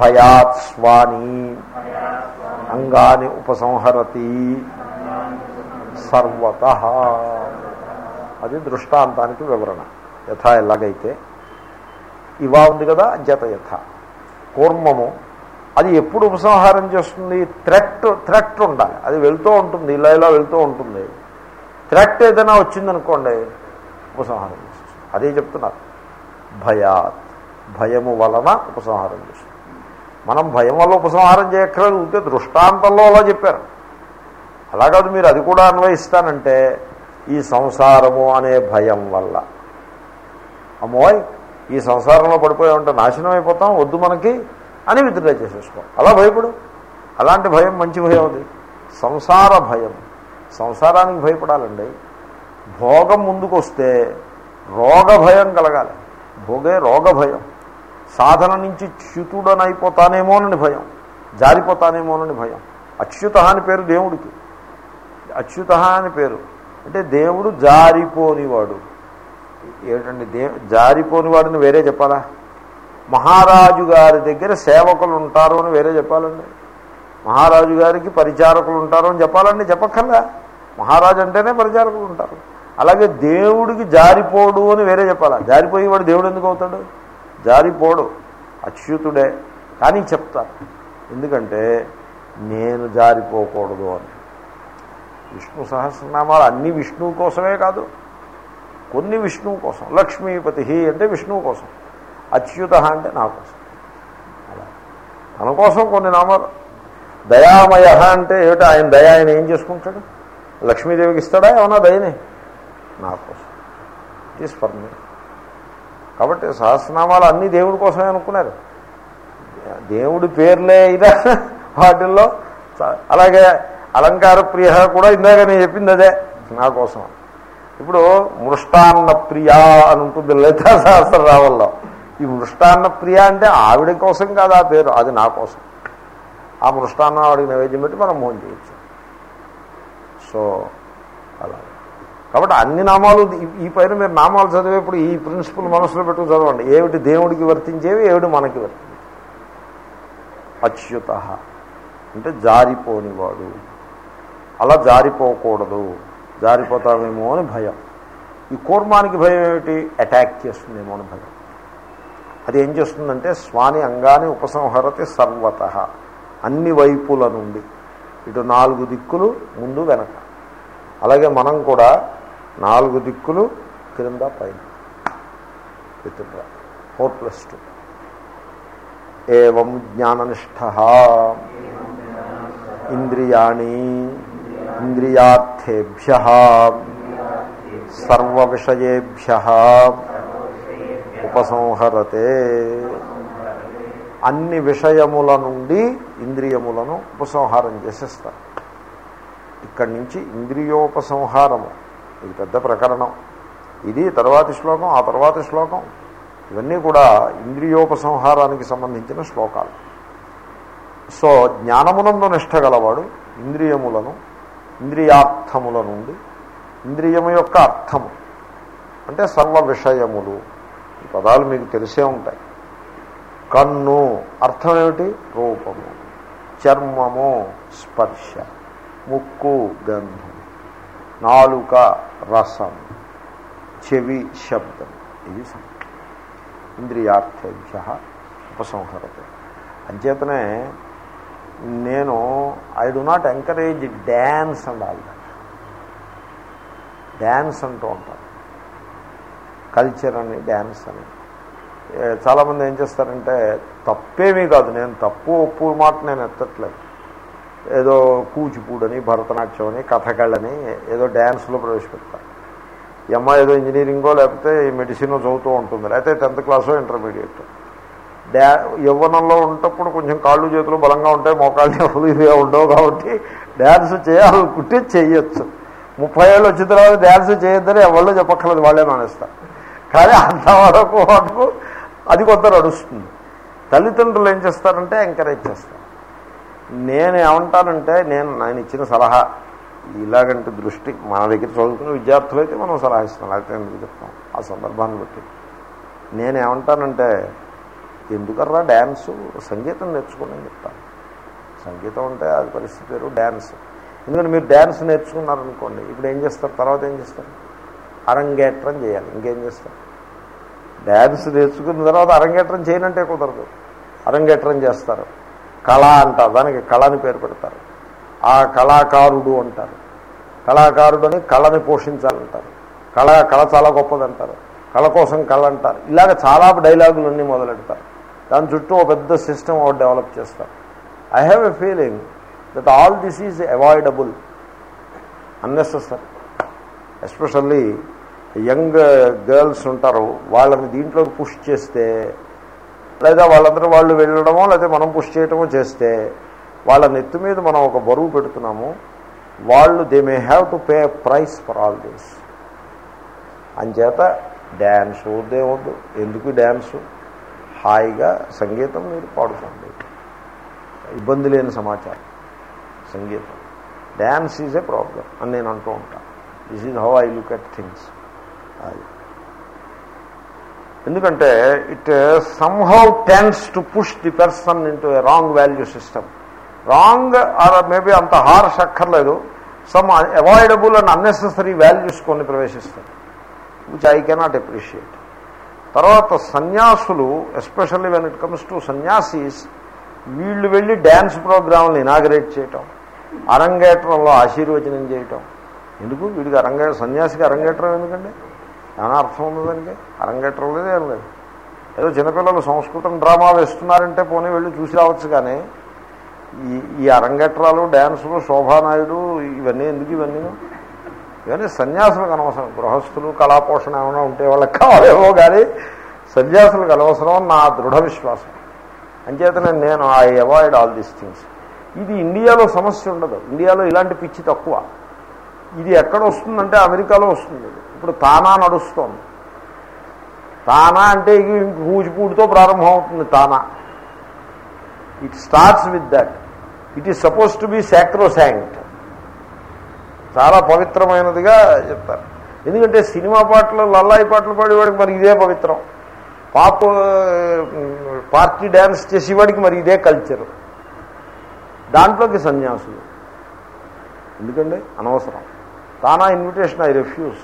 భయాత్ స్వాని అంగాని ఉపసంహరతి సర్వత. అది దృష్టాంతానికి వివరణ. యథా ఎలాగైతే ఇవా ఉంది కదా అజ్ఞత యథ. కూర్మము అది ఎప్పుడు ఉపసంహారం చేస్తుంది? థ్రెట్ థ్రెట్ ఉండాలి. అది వెళ్తూ ఉంటుంది ఇలా ఇలా వెళ్తూ ఉంటుంది. థ్రెట్ ఏదైనా వచ్చిందనుకోండి ఉపసంహారం చేస్తుంది. అదే చెప్తున్నారు. భయాత్. భయము వలన ఉపసంహారం చేస్తుంది. మనం భయం వల్ల ఉపసంహారం చేయక్కర్లేదు ఉంటే దృష్టాంతంలో అలా చెప్పారు. అలా కాదు మీరు అది కూడా అన్వయిస్తానంటే ఈ సంసారము అనే భయం వల్ల. అమ్మోయ్! ఈ సంసారంలో పడిపోయా ఉంటే నాశనం అయిపోతాం వద్దు మనకి అని విత్డ్రా చేసేసుకో. అలా భయపడు. అలాంటి భయం మంచి భయం అది. సంసార భయం. సంసారానికి భయపడాలండి. భోగం ముందుకొస్తే రోగ భయం కలగాలి. భోగే రోగ భయం. సాధన నుంచి చ్యుతుడనైపోతానేమోనని భయం. జారిపోతానేమోనని భయం. అచ్యుత అని పేరు దేవుడికి. అచ్యుత అని పేరు. అంటే దేవుడు జారిపోనివాడు. ఏమిటండి దే జారిపోనివాడిని వేరే చెప్పాలా? మహారాజు గారి దగ్గర సేవకులు ఉంటారు అని వేరే చెప్పాలండి. మహారాజు గారికి పరిచారకులు ఉంటారు అని చెప్పాలండి చెప్పక్కర్లా. మహారాజు అంటేనే పరిచారకులు ఉంటారు. అలాగే దేవుడికి జారిపోడు అని వేరే చెప్పాలా? జారిపోయేవాడు దేవుడు ఎందుకు అవుతాడు? జారిపోడు అచ్యుతుడే. కానీ చెప్తారు ఎందుకంటే నేను జారిపోకూడదు అని. విష్ణు సహస్రనామాలు అన్ని విష్ణువు కోసమే కాదు. కొన్ని విష్ణువు కోసం లక్ష్మీపతి అంటే విష్ణువు కోసం అచ్యుత అంటే నా కోసం. అలా. తన కోసం కొన్ని నామాలు. దయామయ అంటే ఏమిటి? ఆయన దయ ఆయన ఏం చేసుకుంటాడు? లక్ష్మీదేవికి ఇస్తాడా? ఏమన్నా దయనే? నా కోసం. ఇట్ ఫర్ మీ కాబట్టి సహస్రనామాలు అన్నీ దేవుడి కోసమే అనుకున్నారు. దేవుడి పేర్లే ఇదా వాటిల్లో. అలాగే అలంకార ప్రియ కూడా ఇందాక నేను చెప్పింది అదే నా కోసం. ఇప్పుడు మృష్టాన్న ప్రియ అని ఉంటుంది లలితా సహస్రరావుల్లో ఈ మృష్టాన్న ప్రియ అంటే ఆవిడ కోసం కాదు ఆ పేరు అది నా కోసం. ఆ మృష్టాన్న ఆవిడకి నైవేద్యం పెట్టి మనం మోహన్ చేయొచ్చు. సో అలా. కాబట్టి అన్ని నామాలు ఈ పైన మీరు నామాలు చదివేప్పుడు ఈ ప్రిన్సిపల్ మనసులో పెట్టుకు చదవండి. ఏమిటి దేవుడికి వర్తించేవి ఏమిటి మనకి వర్తించేవి? అచ్యుత. అంటే జారిపోనివాడు. అలా జారిపోకూడదు. జారిపోతామేమో అని భయం. ఈ కూర్మానికి భయం ఏమిటి? అటాక్ చేస్తుందేమో అని భయం. అది ఏం చేస్తుందంటే స్వాని అంగాన్ని ఉపసంహరతి సర్వత అన్ని వైపుల నుండి. ఇటు నాలుగు దిక్కులు ముందు వెనక. అలాగే మనం కూడా నాలుగు దిక్కులు క్రింద పైన. విత్డ్రా ఫోర్ ప్లస్ టూ ఏం జ్ఞాననిష్ట. ఇంద్రియాణి ఇంద్రియార్థేభ్య సర్వ విషయేభ్య ఉపసంహరతే. అన్ని విషయముల నుండి ఇంద్రియములను ఉపసంహారం చేసేస్తారు. ఇక్కడి నుంచి ఇంద్రియోపసంహారము. ఇది పెద్ద ప్రకరణం. ఇది తర్వాతి శ్లోకం ఆ తర్వాతి శ్లోకం. ఇవన్నీ కూడా ఇంద్రియోపసంహారానికి సంబంధించిన శ్లోకాలు. సో జ్ఞానమునందు నిష్ట గలవాడు ఇంద్రియములను ఇంద్రియార్థముల నుండి ఇంద్రియము యొక్క అర్థము. అంటే సర్వ విషయములు. ఈ పదాలు మీకు తెలిసే ఉంటాయి. కన్ను. అర్థం ఏమిటి? రూపము. చర్మము. స్పర్శ. ముక్కు. గంధం నాలుక. రసం. చెవి. శబ్దం. ఇది ఇంద్రియార్థేభ్య ఉపసంహరత. అంచేతనే నేను I do not encourage dance and all dance అంటూ ఉంటారు. కల్చర్ అని. డ్యాన్స్ అని చాలామంది ఏం చేస్తారంటే తప్పేమీ కాదు నేను తప్పు ఒప్పు మాట నేను ఎత్తట్లేదు. ఏదో కూచిపూడని భరతనాట్యం అని కథకళని ఏదో డ్యాన్స్లో ప్రవేశపెడతారు. ఈ అమ్మాయి ఏదో ఇంజనీరింగో లేకపోతే మెడిసిన్ చదువుతూ ఉంటుంది. లేకపోతే టెన్త్ క్లాసో ఇంటర్మీడియట్. డ్యా యవ్వనంలో ఉన్నప్పుడు కొంచెం కాళ్ళు చేతులు బలంగా ఉంటాయి మోకాళ్ళు నొప్పులు ఇవే ఉండవు కాబట్టి డ్యాన్స్ చేయాలనుకుంటే చేయొచ్చు. ముప్పై ఏళ్ళు వచ్చిన తర్వాత డ్యాన్స్ చేయొద్దని ఎవరో చెప్పక్కర్లేదు వాళ్ళే మానేస్తారు. కానీ అంతవరకు వరకు అది కొంత నడుస్తుంది. తల్లిదండ్రులు ఏం చేస్తారంటే ఎంకరేజ్ చేస్తారు. నేను ఏమంటానంటే నేను ఆయన ఇచ్చిన సలహా ఇలాగంటే దృష్టి మన దగ్గర చదువుకున్న విద్యార్థులైతే మనం సలహా ఇస్తాం లేకపోతే ఎందుకు చెప్తాం. ఆ సందర్భాన్ని బట్టి. నేనేమంటానంటే ఎందుకర్రా డ్యాన్సు సంగీతం నేర్చుకోండి చెప్తాను. సంగీతం అంటే అది పరిస్థితి పేరు డ్యాన్స్ ఎందుకంటే మీరు డ్యాన్స్ నేర్చుకున్నారనుకోండి ఇప్పుడు ఏం చేస్తారు? తర్వాత ఏం చేస్తారు? అరంగేట్రం చేయాలి ఇంకేం చేస్తారు? డ్యాన్స్ నేర్చుకున్న తర్వాత అరంగేట్రం చేయనంటే కుదరదు. అరంగేట్రం చేస్తారు. కళ అంటారు దానికి కళ అని పేరు పెడతారు. ఆ కళాకారుడు అంటారు. కళాకారుడు అని కళని పోషించాలంటారు. కళ కళ చాలా గొప్పదంటారు. కళ కోసం కళ అంటారు. ఇలాగ చాలా డైలాగులన్నీ మొదలెడతారు. దాని చుట్టూ ఒక పెద్ద సిస్టమ్ ఒకటి డెవలప్ చేస్తారు. I have a feeling that all this is avoidable unnecessary especially young girls ఉంటారు వాళ్ళని దీంట్లో పుష్ చేస్తే లేదా వాళ్ళందరూ వాళ్ళు వెళ్ళడమో లేదా మనం పుష్ చేయడమో చేస్తే వాళ్ళ నెత్తి మీద మనం ఒక బరువు పెడుతున్నాము వాళ్ళు they may have to pay price for all this అంచేత డ్యాన్స్ వద్దే వద్దు. ఎందుకు డ్యాన్సు హాయిగా సంగీతం మీరు పాడుకోండి. ఇబ్బంది లేని సమాచారం. సంగీతం. డ్యాన్స్ ఈజ్ ఏ ప్రాబ్లం అని నేను అంటూ ఉంటాను this is how I look at things అది. ఎందుకంటే it somehow tends to push the person into a wrong value system wrong or maybe అంత హార్ష్ అక్కర్లేదు. Some avoidable and unnecessary values కొన్ని ప్రవేశిస్తాయి. విచ్ ఐ కెనాట్ అప్రిషియేట్ తర్వాత సన్యాసులు especially when it comes to sannyasis వీళ్ళు వెళ్ళి డ్యాన్స్ ప్రోగ్రాంలు ఇనాగరేట్ చేయటం అరంగేట్రంలో ఆశీర్వచనం చేయటం. ఎందుకు? వీడికి అరంగే సన్యాసికి అరంగేట్రం ఎందుకండి? ఏమైనా అర్థం ఉంది దానికి. అరంగేట్రం లేదు ఏం లేదు. ఏదో చిన్నపిల్లలు సంస్కృతం డ్రామా వేస్తున్నారంటే పోనీ వెళ్ళి చూసి రావచ్చు కానీ ఈ ఈ అరంగేట్రాలు డ్యాన్సులు శోభానాయుడు ఇవన్నీ ఎందుకు ఇవన్నీ? ఇవన్నీ సన్యాసులకు అనవసరం. గృహస్థులు కళాపోషణ ఏమైనా ఉంటే వాళ్ళకి కావాలేమో కానీ సన్యాసులకు అనవసరం నా దృఢ విశ్వాసం. అంచేతనే నేను I avoid all these things ఇది ఇండియాలో సమస్య ఉండదు. ఇండియాలో ఇలాంటి పిచ్చి తక్కువ. ఇది ఎక్కడ వస్తుందంటే అమెరికాలో వస్తుంది. ఇప్పుడు తానా నడుస్తోంది. తానా అంటే ఇంక కూచిపూడితో ప్రారంభం అవుతుంది తానా. It starts with that it is suppose to be sacrosanct చాలా పవిత్రమైనదిగా చెప్తారు. ఎందుకంటే సినిమా పాటలు లల్లాయి పాటలు పాడేవాడికి మరి ఇదే పవిత్రం. పాప పార్టీ డ్యాన్స్ చేసేవాడికి మరి ఇదే కల్చరు దాంట్లోకి సన్యాసులు. ఎందుకండి అనవసరం. తానా ఇన్విటేషన్ ఐ రిఫ్యూజ్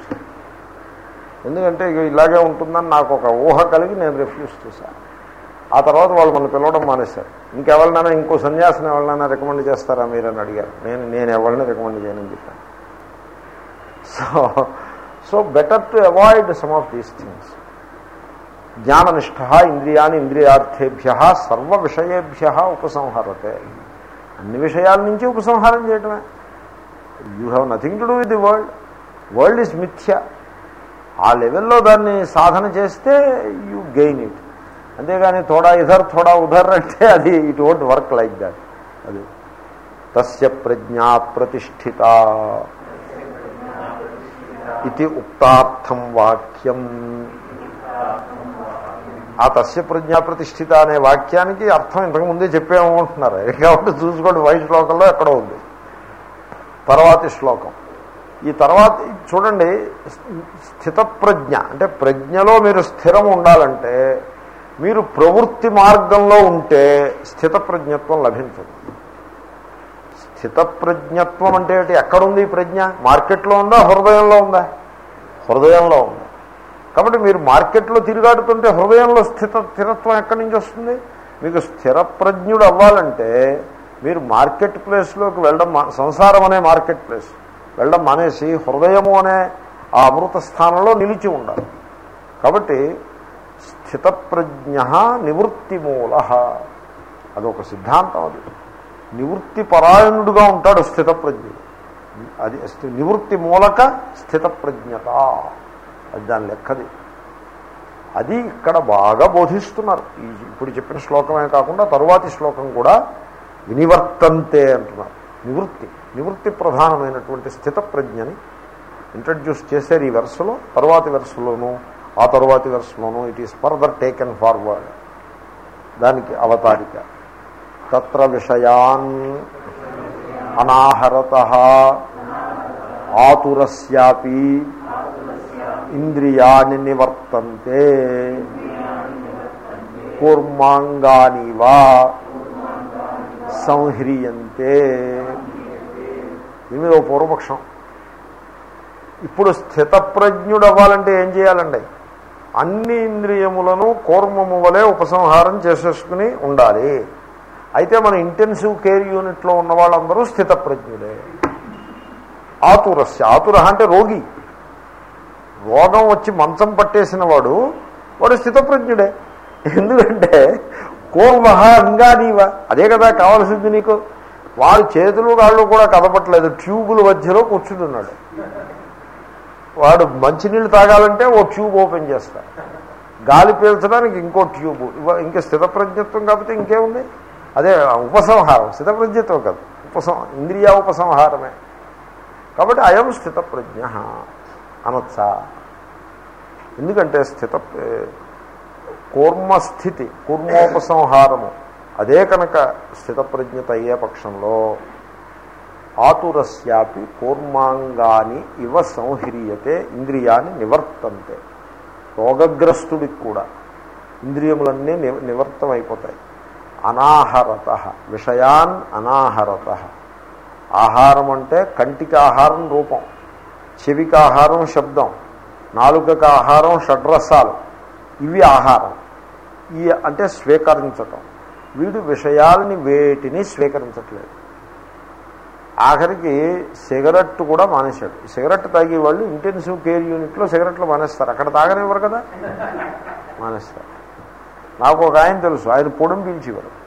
ఎందుకంటే ఇలాగే ఉంటుందని నాకు ఒక ఊహ కలిగి నేను రిఫ్యూజ్ చేశాను ఆ తర్వాత వాళ్ళు మనం పిలవడం మానేశారు. ఇంకెవరినైనా ఇంకో సన్యాసిని ఎవరినైనా రికమెండ్ చేస్తారా మీరని అడిగారు. నేను నేను ఎవరిని రికమెండ్ చేయనని చెప్పాను. So so better to avoid some of these things జ్ఞాననిష్ట ఇంద్రియాన్ని ఇంద్రియార్థేభ్య సర్వ విషయేభ్య ఉపసంహరతే అన్ని విషయాల నుంచి ఉపసంహారం చేయటమే you have nothing to do with the world world is మిథ్య ఆ లెవెల్లో దాన్ని సాధన చేస్తే యూ గెయిన్ ఇట్ అంతేగాని థోడా ఇధర్ థోడా ఉధర్ అంటే అది it won't work like that అది తస్య ప్రజ్ఞా ప్రతిష్ఠిత ఇది ఉక్తార్థం వాక్యం ఆ తస్య ప్రజ్ఞా ప్రతిష్ఠిత అనే వాక్యానికి అర్థం ఇంతకుముందే చెప్పేమంటున్నారు కాబట్టి చూసుకోండి వై శ్లోకంలో ఎక్కడో ఉంది. తర్వాతి శ్లోకం. ఈ తర్వాత చూడండి స్థితప్రజ్ఞ అంటే ప్రజ్ఞలో మీరు స్థిరం ఉండాలంటే మీరు ప్రవృత్తి మార్గంలో ఉంటే స్థితప్రజ్ఞత్వం లభించదు. స్థితప్రజ్ఞత్వం అంటే ఏంటి? ఎక్కడుంది ఈ ప్రజ్ఞ? మార్కెట్లో ఉందా? హృదయంలో ఉందా? హృదయంలో ఉంది. కాబట్టి మీరు మార్కెట్లో తిరిగాడుతుంటే హృదయంలో స్థిత స్థిరత్వం ఎక్కడి నుంచి వస్తుంది? మీకు స్థిరప్రజ్ఞుడు అవ్వాలంటే మీరు మార్కెట్ ప్లేస్లోకి వెళ్ళడం సంసారం అనే మార్కెట్ ప్లేస్. వెళ్ళడం మానేసి హృదయము అనే ఆ అమృత స్థానంలో నిలిచి ఉండాలి. కాబట్టి స్థితప్రజ్ఞ నివృత్తిమూల అదొక సిద్ధాంతం అది. నివృత్తి పరాయణుడుగా ఉంటాడు స్థితప్రజ్ఞుడు అది నివృత్తి మూలక స్థితప్రజ్ఞత. అది దాని లెక్కది. అది ఇక్కడ బాగా బోధిస్తున్నారు. ఈ ఇప్పుడు చెప్పిన శ్లోకమే కాకుండా తరువాతి శ్లోకం కూడా వినివర్తంతే అంటున్నారు. నివృత్తి నివృత్తి ప్రధానమైనటువంటి స్థిత ప్రజ్ఞని ఇంట్రడ్యూస్ చేశారు ఈ వెర్సులో. తరువాతి వెర్సులోనూ ఆ తరువాతి వెర్సులోనూ it is further taken forward. దానికి అవతారిక. తత్ర విషయాన్ అనాహరత ఆతురస్యాపి ఇంద్రియాని నివర్తంతే కూర్మాంగానివా సంహ్రియంతే దీని ఓ పూర్వపక్షం. ఇప్పుడు స్థితప్రజ్ఞుడు అవ్వాలంటే ఏం చేయాలండి? అన్ని ఇంద్రియములను కూర్మము వలె ఉపసంహారం చేసేసుకుని ఉండాలి. అయితే మన ఇంటెన్సివ్ కేర్ యూనిట్లో ఉన్న వాళ్ళందరూ స్థితప్రజ్ఞులే. ఆతురస్య. ఆతుర అంటే రోగి. రోగం వచ్చి మంచం పట్టేసిన వాడు వాడు స్థితప్రజ్ఞుడే. ఎందుకంటే కోర్వహ అంగానీవా. అదే కదా కావాల్సింది నీకు. వాడు చేతులు కాళ్ళు కూడా కదపట్లేదు. ట్యూబుల మధ్యలో కూర్చుంటున్నాడు. వాడు మంచినీళ్ళు తాగాలంటే ఓ ట్యూబ్ ఓపెన్ చేస్తాడు గాలి పీల్చడానికి ఇంకో ట్యూబ్. ఇవ- ఇంకా స్థితప్రజ్ఞత్వం కాకపోతే ఇంకేముంది? అదే ఉపసంహారం స్థితప్రజ్ఞతో కాదు. ఉపసం ఇంద్రియ ఉపసంహారమే. కాబట్టి అయం స్థితప్రజ్ఞ అనొచ్చా. ఎందుకంటే స్థిత కూర్మస్థితి కూర్మోపసంహారము అదే కనుక స్థితప్రజ్ఞత అయ్యే పక్షంలో ఆతురస్యాపి కూర్మాంగాని ఇవ సంహ్రియతే ఇంద్రియాన్ని నివర్తంతే. రోగగ్రస్తుడికి కూడా ఇంద్రియములన్నీ ని నివర్తమైపోతాయి. అనాహరత విషయాన్ అనాహరత. ఆహారం అంటే కంటికి ఆహారం రూపం చెవికి ఆహారం శబ్దం నాలుకకి ఆహారం షడ్రసాలు. ఇవి ఆహారం. ఈ అంటే స్వీకరించటం. వీడు విషయాలని వేటిని స్వీకరించట్లేదు. ఆఖరికి సిగరెట్ కూడా మానేశాడు. సిగరెట్ తాగే వాళ్ళు ఇంటెన్సివ్ కేర్ యూనిట్లో సిగరెట్లు మానేస్తారు. అక్కడ తాగనివ్వరు కదా? మానేస్తారు. నాకు ఒక ఆయన తెలుసు. ఆయన పొడం పీల్చేవారు.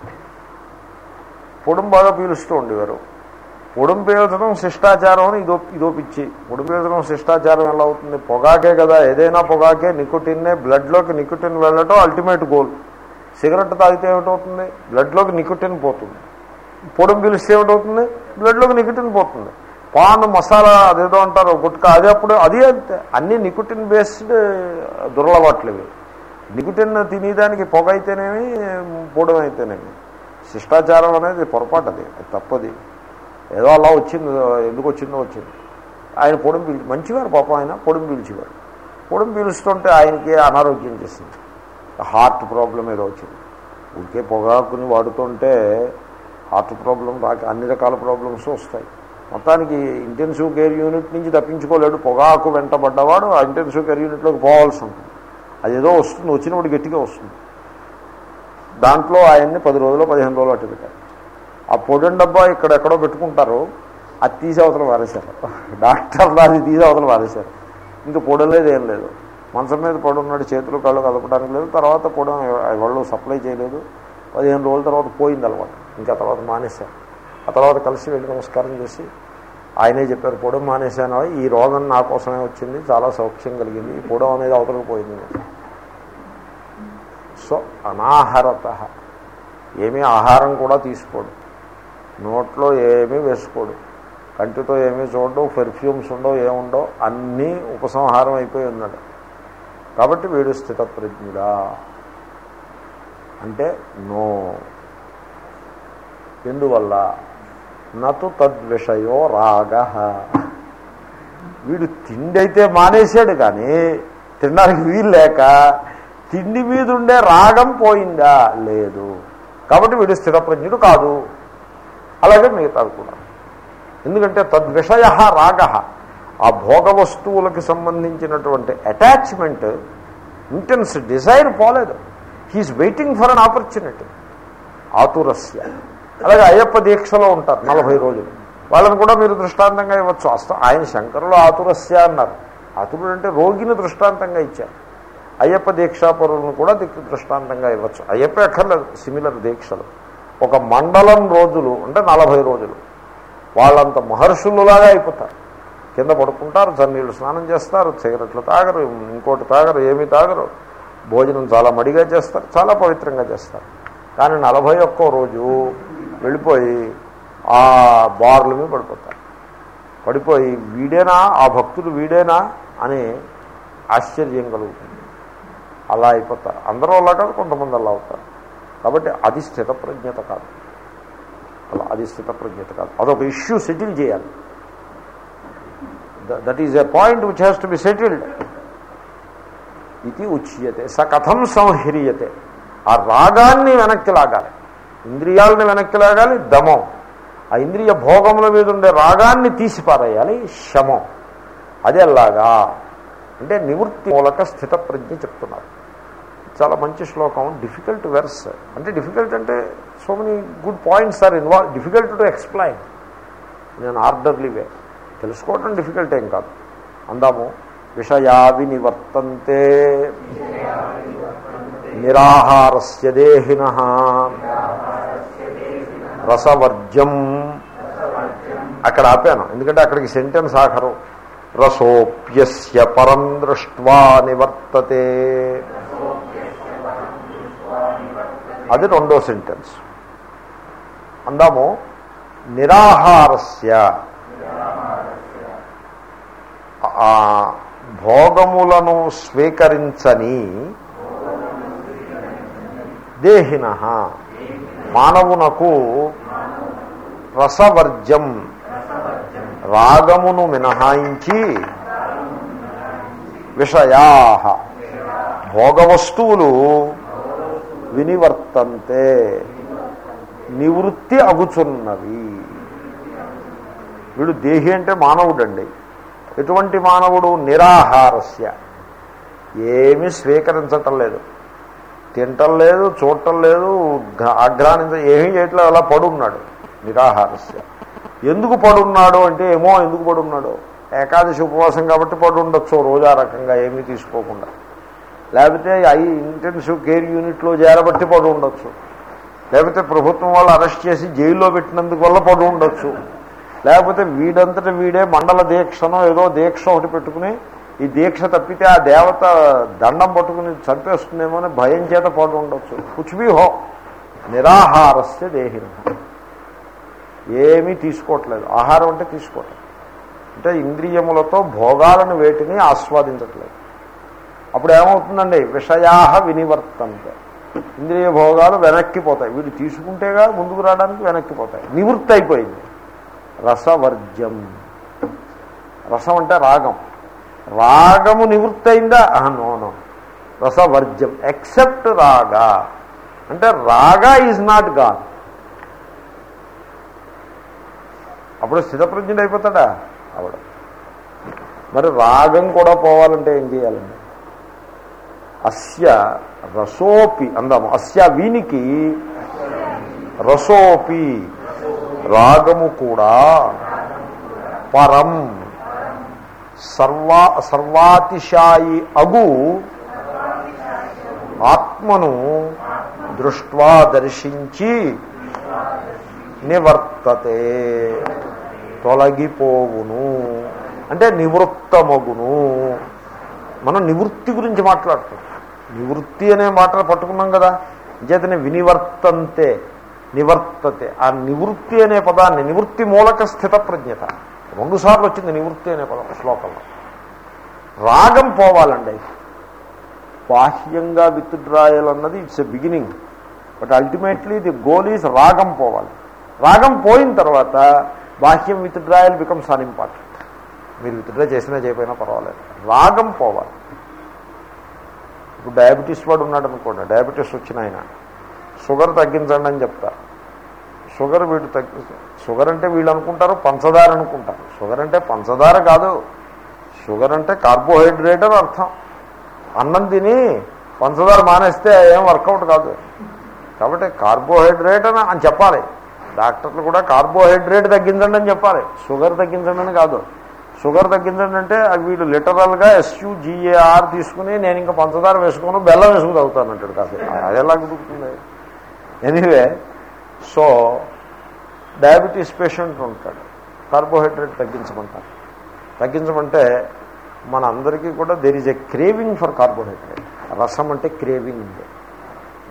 పొడుం బాగా పీలుస్తూ ఉండేవారు. పొడుం పీల్చడం శిష్టాచారం అని ఇదో ఇదో పిచ్చి. పొడం పీల్చడం శిష్టాచారం ఎలా అవుతుంది? పొగాకే కదా. ఏదైనా పొగాకే నికోటిన్నే బ్లడ్లోకి నికోటిన్ వెళ్ళటం అల్టిమేట్ గోల్. సిగరెట్ తాగితే ఏమిటవుతుంది? బ్లడ్లోకి నికోటిన్ పోతుంది. పొడుం పీలిస్తే ఏమిటవుతుంది? బ్లడ్లోకి నికోటిన్ పోతుంది. పాన్ మసాలా అదేదో అంటారు గుట్కా. అదే అప్పుడు అది అంతే. అన్నీ నికోటిన్ బేస్డ్ దురలవాట్లు ఇవి నిగుటిన్న తినేదానికి పొగ అయితేనేమి పూడం అయితేనేమి శిష్టాచారం అనేది పొరపాటు అది తప్పది. ఏదో అలా వచ్చింది ఎందుకు వచ్చిందో వచ్చింది. ఆయన పొడం పీల్చి మంచివారు పాపం ఆయన పొడం పీల్చేవాడు పొడం పీలుస్తుంటే ఆయనకి అనారోగ్యం చేసింది. హార్ట్ ప్రాబ్లం ఏదో వచ్చింది. ఊరికే పొగాకుని వాడుతుంటే హార్ట్ ప్రాబ్లం రాక అన్ని రకాల ప్రాబ్లమ్స్ వస్తాయి. మొత్తానికి ఇంటెన్సివ్ కేర్ యూనిట్ నుంచి తప్పించుకోలేడు. పొగాకు వెంటబడ్డవాడు ఆ ఇంటెన్సివ్ కేర్ యూనిట్లోకి పోవాల్సి ఉంటుంది. అదేదో వస్తుంది వచ్చినప్పుడు గట్టిగా వస్తుంది. దాంట్లో ఆయన్ని పది రోజులు పదిహేను రోజులు అట్టు పెట్టారు. ఆ పొడిన డబ్బా ఇక్కడ ఎక్కడో పెట్టుకుంటారు అది తీసి అవతల వారేశారు. డాక్టర్ దాన్ని తీసి అవతల వారేశారు. ఇంకా పొడలేదు ఏం లేదు. మంచం మీద పడి ఉన్నాడు చేతులు కళ్ళు కదపడానికి లేదు. తర్వాత కూడా వాళ్ళు సప్లై చేయలేదు. పదిహేను రోజుల తర్వాత పోయింది అనమాట ఇంకా తర్వాత మానేశారు. ఆ తర్వాత కలిసి వెళ్ళి నమస్కారం చేసి ఆయనే చెప్పారు పొడం మానేశాను ఈ రోగం నా కోసమే వచ్చింది చాలా సౌఖ్యం కలిగింది. ఈ పొడం అనేది అవతలకు పోయింది. సో అనాహరత. ఏమీ ఆహారం కూడా తీసుకోడు. నోట్లో ఏమీ వేసుకోడు. కంటితో ఏమీ చూడవు పెర్ఫ్యూమ్స్ ఉండవు ఏముండవు అన్నీ ఉపసంహారం అయిపోయి ఉన్నాడు. కాబట్టి వీడు స్థితప్రజ్ఞుడా. అంటే నో. ఎందువల్ల? నతు తద్విషయో రాగ. వీడు తిండి అయితే మానేశాడు కానీ తినడానికి వీలు లేక తిండి మీద ఉండే రాగం పోయిందా? లేదు. కాబట్టి వీడు స్థిరప్రజ్ఞుడు కాదు. అలాగే మిగతాది కూడా. ఎందుకంటే తద్విషయ రాగ ఆ భోగ వస్తువులకు సంబంధించినటువంటి అటాచ్మెంట్ ఇంటెన్స్ డిజైర్ పోలేదు. He is waiting for an opportunity ఆతురస్య. అలాగే అయ్యప్ప దీక్షలో ఉంటారు నలభై రోజులు. వాళ్ళని కూడా మీరు దృష్టాంతంగా ఇవ్వచ్చు. అస్త ఆయన శంకరులు ఆతురస్య అన్నారు. ఆతురుడు అంటే రోగిని దృష్టాంతంగా ఇచ్చారు. అయ్యప్ప దీక్షాపరులను కూడా దిక్కు దృష్టాంతంగా ఇవ్వచ్చు. అయ్యప్ప ఎక్కర్లేదు సిమిలర్ దీక్షలు. ఒక మండలం రోజులు అంటే నలభై రోజులు వాళ్ళంత మహర్షులులాగా అయిపోతారు. కింద పడుకుంటారు చన్నీళ్ళు స్నానం చేస్తారు సిగరెట్లు తాగరు ఇంకోటి తాగరు ఏమీ తాగరు. భోజనం చాలా మడిగా చేస్తారు చాలా పవిత్రంగా చేస్తారు. కానీ నలభై ఒక్కో రోజు వెళ్ళిపోయి ఆ బార్ల మీద పడిపోతారు. పడిపోయి వీడేనా ఆ భక్తుడు వీడేనా అని ఆశ్చర్యం కలుగుతుంది. అలా అయిపోతారు అందరూ అలా కాదు కొంతమంది అలా అవుతారు. కాబట్టి అది స్థితప్రజ్ఞత కాదు. అలా అది స్థితప్రజ్ఞత కాదు. అదొక ఇష్యూ సెటిల్ చేయాలి. That is a point which has to be settled. ఇది ఉచ్యతే. స కథం సంహ్రియతే. ఆ రాగాన్ని వెనక్కి లాగాలి. ఇంద్రియాలని వెనక్కి లాగాలి దమం. ఆ ఇంద్రియ భోగముల మీద ఉండే రాగాన్ని తీసిపారేయాలి శమం. అది ఎలాగా? అంటే నివృత్తి మూలక స్థిత ప్రజ్ఞ చెప్తున్నారు. చాలా మంచి శ్లోకం. డిఫికల్ట్ వెర్స్ అంటే డిఫికల్ట్ అంటే so many good points are involve difficult to explain నేను ఆర్డర్లీ వే తెలుసుకోవటం డిఫికల్ట్ ఏం కాదు. అందాము విషయావి నివర్తంతే నిరాహారస్య దేహిన. రసవర్జ్యం. అక్కడ ఆపాను. ఎందుకంటే అక్కడికి సెంటెన్స్ ఆఖరు. రసోప్యస్య పరం దృష్ట్వా నివర్తతే. అది రెండో సెంటెన్స్ అందాము నిరాహారస్య. భోగములను స్వీకరించని దేహిన. మానవునకు రసవర్జం రాగమును మినహాయించి విషయా. భోగవస్తువులు వినివర్తంతే. నివృత్తి అగుచున్నవి. వీడు దేహి అంటే మానవుడండి. ఎటువంటి మానవుడు? నిరాహారస్య. ఏమీ స్వీకరించటం లేదు. తినటం లేదు చూడటం లేదు ఆగ్రహించ ఏమీ చేయట్లేదు అలా పడున్నాడు. నిరాహారస్య. ఎందుకు పడున్నాడు అంటే ఏమో ఎందుకు పడున్నాడు? ఏకాదశి ఉపవాసం కాబట్టి పడు ఉండొచ్చు రోజా రకంగా ఏమీ తీసుకోకుండా. లేకపోతే ఐ ఇంటెన్సివ్ కేర్ యూనిట్లో చేరబట్టి పడు ఉండొచ్చు. లేకపోతే ప్రభుత్వం వాళ్ళు అరెస్ట్ చేసి జైల్లో పెట్టినందుకు వల్ల పడు ఉండొచ్చు. లేకపోతే వీడంతట వీడే మండల దీక్షనో ఏదో దీక్ష ఒకటి పెట్టుకుని ఈ దీక్ష తప్పితే ఆ దేవత దండం పట్టుకుని చంపేస్తుందేమో అని భయం చేత పడు ఉండొచ్చు. కుచ్బీ హో నిరాహారస్య దేహిన ఏమీ తీసుకోవట్లేదు. ఆహారం అంటే తీసుకోవట్లేదు అంటే ఇంద్రియములతో భోగాలను వేటిని ఆస్వాదించట్లేదు. అప్పుడు ఏమవుతుందండి? విషయాహ వినివర్తంతే. ఇంద్రియ భోగాలు వెనక్కిపోతాయి. వీడు తీసుకుంటేగా ముందుకు రావడానికి వెనక్కిపోతాయి. నివృత్తి అయిపోయింది. రసవర్జం రసం అంటే రాగం. రాగము నివృత్తి అయిందా? నోనో రసవర్జం ఎక్సెప్ట్ రాగా. అంటే రాగా ఈజ్ నాట్ గాన్ అప్పుడు స్థితప్రజ్ఞుడు అయిపోతాడా? అవడం మరి రాగం కూడా పోవాలంటే ఏం చేయాలండి? అస్య రసోపి అందాము. అస్య వీనికి రసోపి రాగము కూడా పరం. సర్వా సర్వాతిశాయి అగు ఆత్మను దృష్ట్వా దర్శించి నివర్తతే తొలగిపోవును. అంటే నివృత్తమగును. మనం నివృత్తి గురించి మాట్లాడుతున్నాం. నివృత్తి అనే మాటలు పట్టుకున్నాం కదా. చేతనే వినివర్తంతే నివర్తతే. ఆ నివృత్తి అనే పదాన్ని నివృత్తి మూలక స్థిత ప్రజ్ఞత రెండుసార్లు వచ్చింది నివృత్తి అనే పదం శ్లోకంలో. రాగం పోవాలండి. బాహ్యంగా విత్డ్రాయల్ అన్నది it's a beginning. But ultimately the goal is రాగం పోవాలి. రాగం పోయిన తర్వాత బాహ్యం విత్డ్రాయల్ బికమ్స్ అన్ ఇంపార్టెంట్ మీరు విత్డ్రా చేసినా చేయకపోయినా పర్వాలేదు. రాగం పోవాలి. ఇప్పుడు డయాబెటీస్ వాడు ఉన్నాడు అనుకోండి డయాబెటీస్ వచ్చిన ఆయన. షుగర్ తగ్గించండి అని చెప్తారు షుగర్ వీడు తగ్గి షుగర్ అంటే వీళ్ళు అనుకుంటారు పంచదార అనుకుంటారు. షుగర్ అంటే పంచదార కాదు. షుగర్ అంటే కార్బోహైడ్రేట్ అని అర్థం. అన్నం తిని పంచదార మానేస్తే ఏం వర్కౌట్ కాదు. కాబట్టి కార్బోహైడ్రేట్ అని అని చెప్పాలి. డాక్టర్లు కూడా కార్బోహైడ్రేట్ తగ్గించండి అని చెప్పాలి. షుగర్ తగ్గించండి అని కాదు. షుగర్ తగ్గిందంటే అవి వీడు లిటరల్గా ఎస్యూజిఏఆర్ తీసుకుని నేను ఇంకా పంచదార వేసుకోను బెల్లం వేసుకుని తాగుతానంటాడు కాఫీ అది ఎలా కుదురుతుంది? ఎనీవే సో డయాబెటీస్ పేషెంట్ ఉంటాడు. కార్బోహైడ్రేట్ తగ్గించమంటారు. తగ్గించమంటే మన అందరికీ కూడా there is a craving for carbohydrate రసం అంటే craving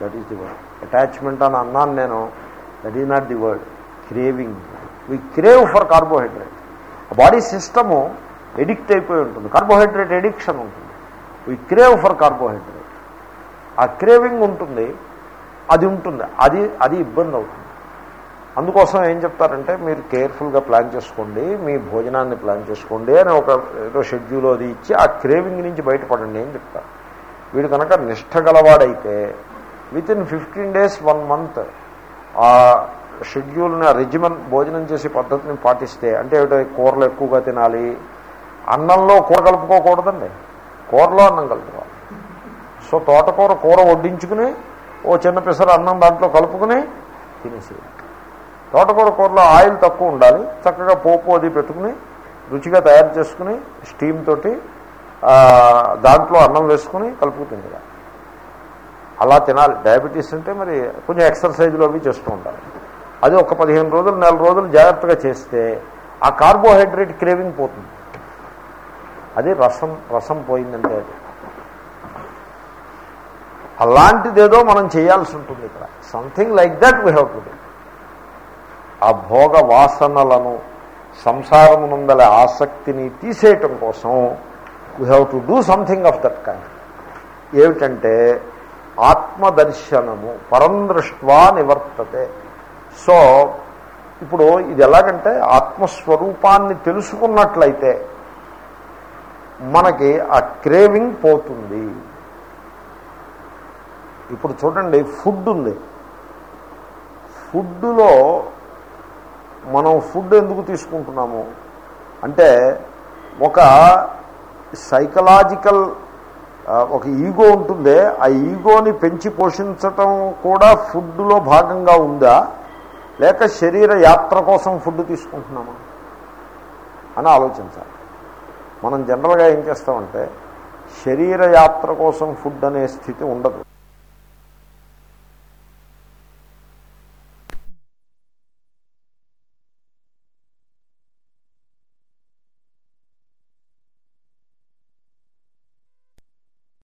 that is the word attachment అని అన్నాను నేను. That is not the word craving we crave for carbohydrate body system addict అయిపోయి ఉంటుంది. కార్బోహైడ్రేట్ ఎడిక్షన్ ఉంటుంది. వి క్రేవ్ ఫర్ కార్బోహైడ్రేట్ ఆ క్రేవింగ్ ఉంటుంది అది ఉంటుంది అది అది ఇబ్బంది అవుతుంది. అందుకోసం ఏం చెప్తారంటే మీరు కేర్ఫుల్గా ప్లాన్ చేసుకోండి మీ భోజనాన్ని ప్లాన్ చేసుకోండి అని ఒక ఏదో షెడ్యూల్ అది ఇచ్చి ఆ క్రేవింగ్ నుంచి బయటపడండి అని చెప్తారు. వీడు కనుక నిష్ట గలవాడైతే within fifteen days one month ఆ షెడ్యూల్ని రెజిమన్ భోజనం చేసే పద్ధతిని పాటిస్తే అంటే ఏమిటో కూరలు ఎక్కువగా తినాలి. అన్నంలో కూర కలుపుకోకూడదండి. కూరలో అన్నం కలుపుకోవాలి. సో తోటకూర కూర వడ్డించుకుని ఓ చిన్న పిసర అన్నం దాంట్లో కలుపుకుని తినేసి తోటకూర కూరలో ఆయిల్ తక్కువ ఉండాలి. చక్కగా పోపు అది పెట్టుకుని రుచిగా తయారు చేసుకుని స్టీమ్ తోటి దాంట్లో అన్నం వేసుకుని కలుపుకు అలా తినాలి. డయాబెటీస్ అంటే మరి కొంచెం ఎక్సర్సైజ్లు అవి చేస్తూ ఉండాలి. అది ఒక పదిహేను రోజులు నెల రోజులు జాగ్రత్తగా చేస్తే ఆ కార్బోహైడ్రేట్ క్రేవింగ్ పోతుంది. అది రసం రసం పోయిందంటే అది. అలాంటిదేదో మనం చేయాల్సి ఉంటుంది ఇక్కడ. Something like that we have to do ఆ భోగ వాసనలను సంసారమునందల ఆసక్తిని తీసేయటం కోసం we have to do something of that kind ఏమిటంటే ఆత్మదర్శనము పరందృష్వా నివర్తతే. సో ఇప్పుడు ఇది ఎలాగంటే ఆత్మస్వరూపాన్ని తెలుసుకున్నట్లయితే మనకి ఆ క్రేవింగ్ పోతుంది. ఇప్పుడు చూడండి ఫుడ్ ఉంది. ఫుడ్లో మనం ఫుడ్ ఎందుకు తీసుకుంటున్నాము? అంటే ఒక సైకలాజికల్ ఒక ఈగో ఉంటుందే ఆ ఈగోని పెంచి పోషించటం కూడా ఫుడ్లో భాగంగా ఉందా? లేక శరీర యాత్ర కోసం ఫుడ్ తీసుకుంటున్నామా అని ఆలోచించాలి. మనం జనరల్గా ఏం చేస్తామంటే శరీర యాత్ర కోసం ఫుడ్ అనే స్థితి ఉండదు.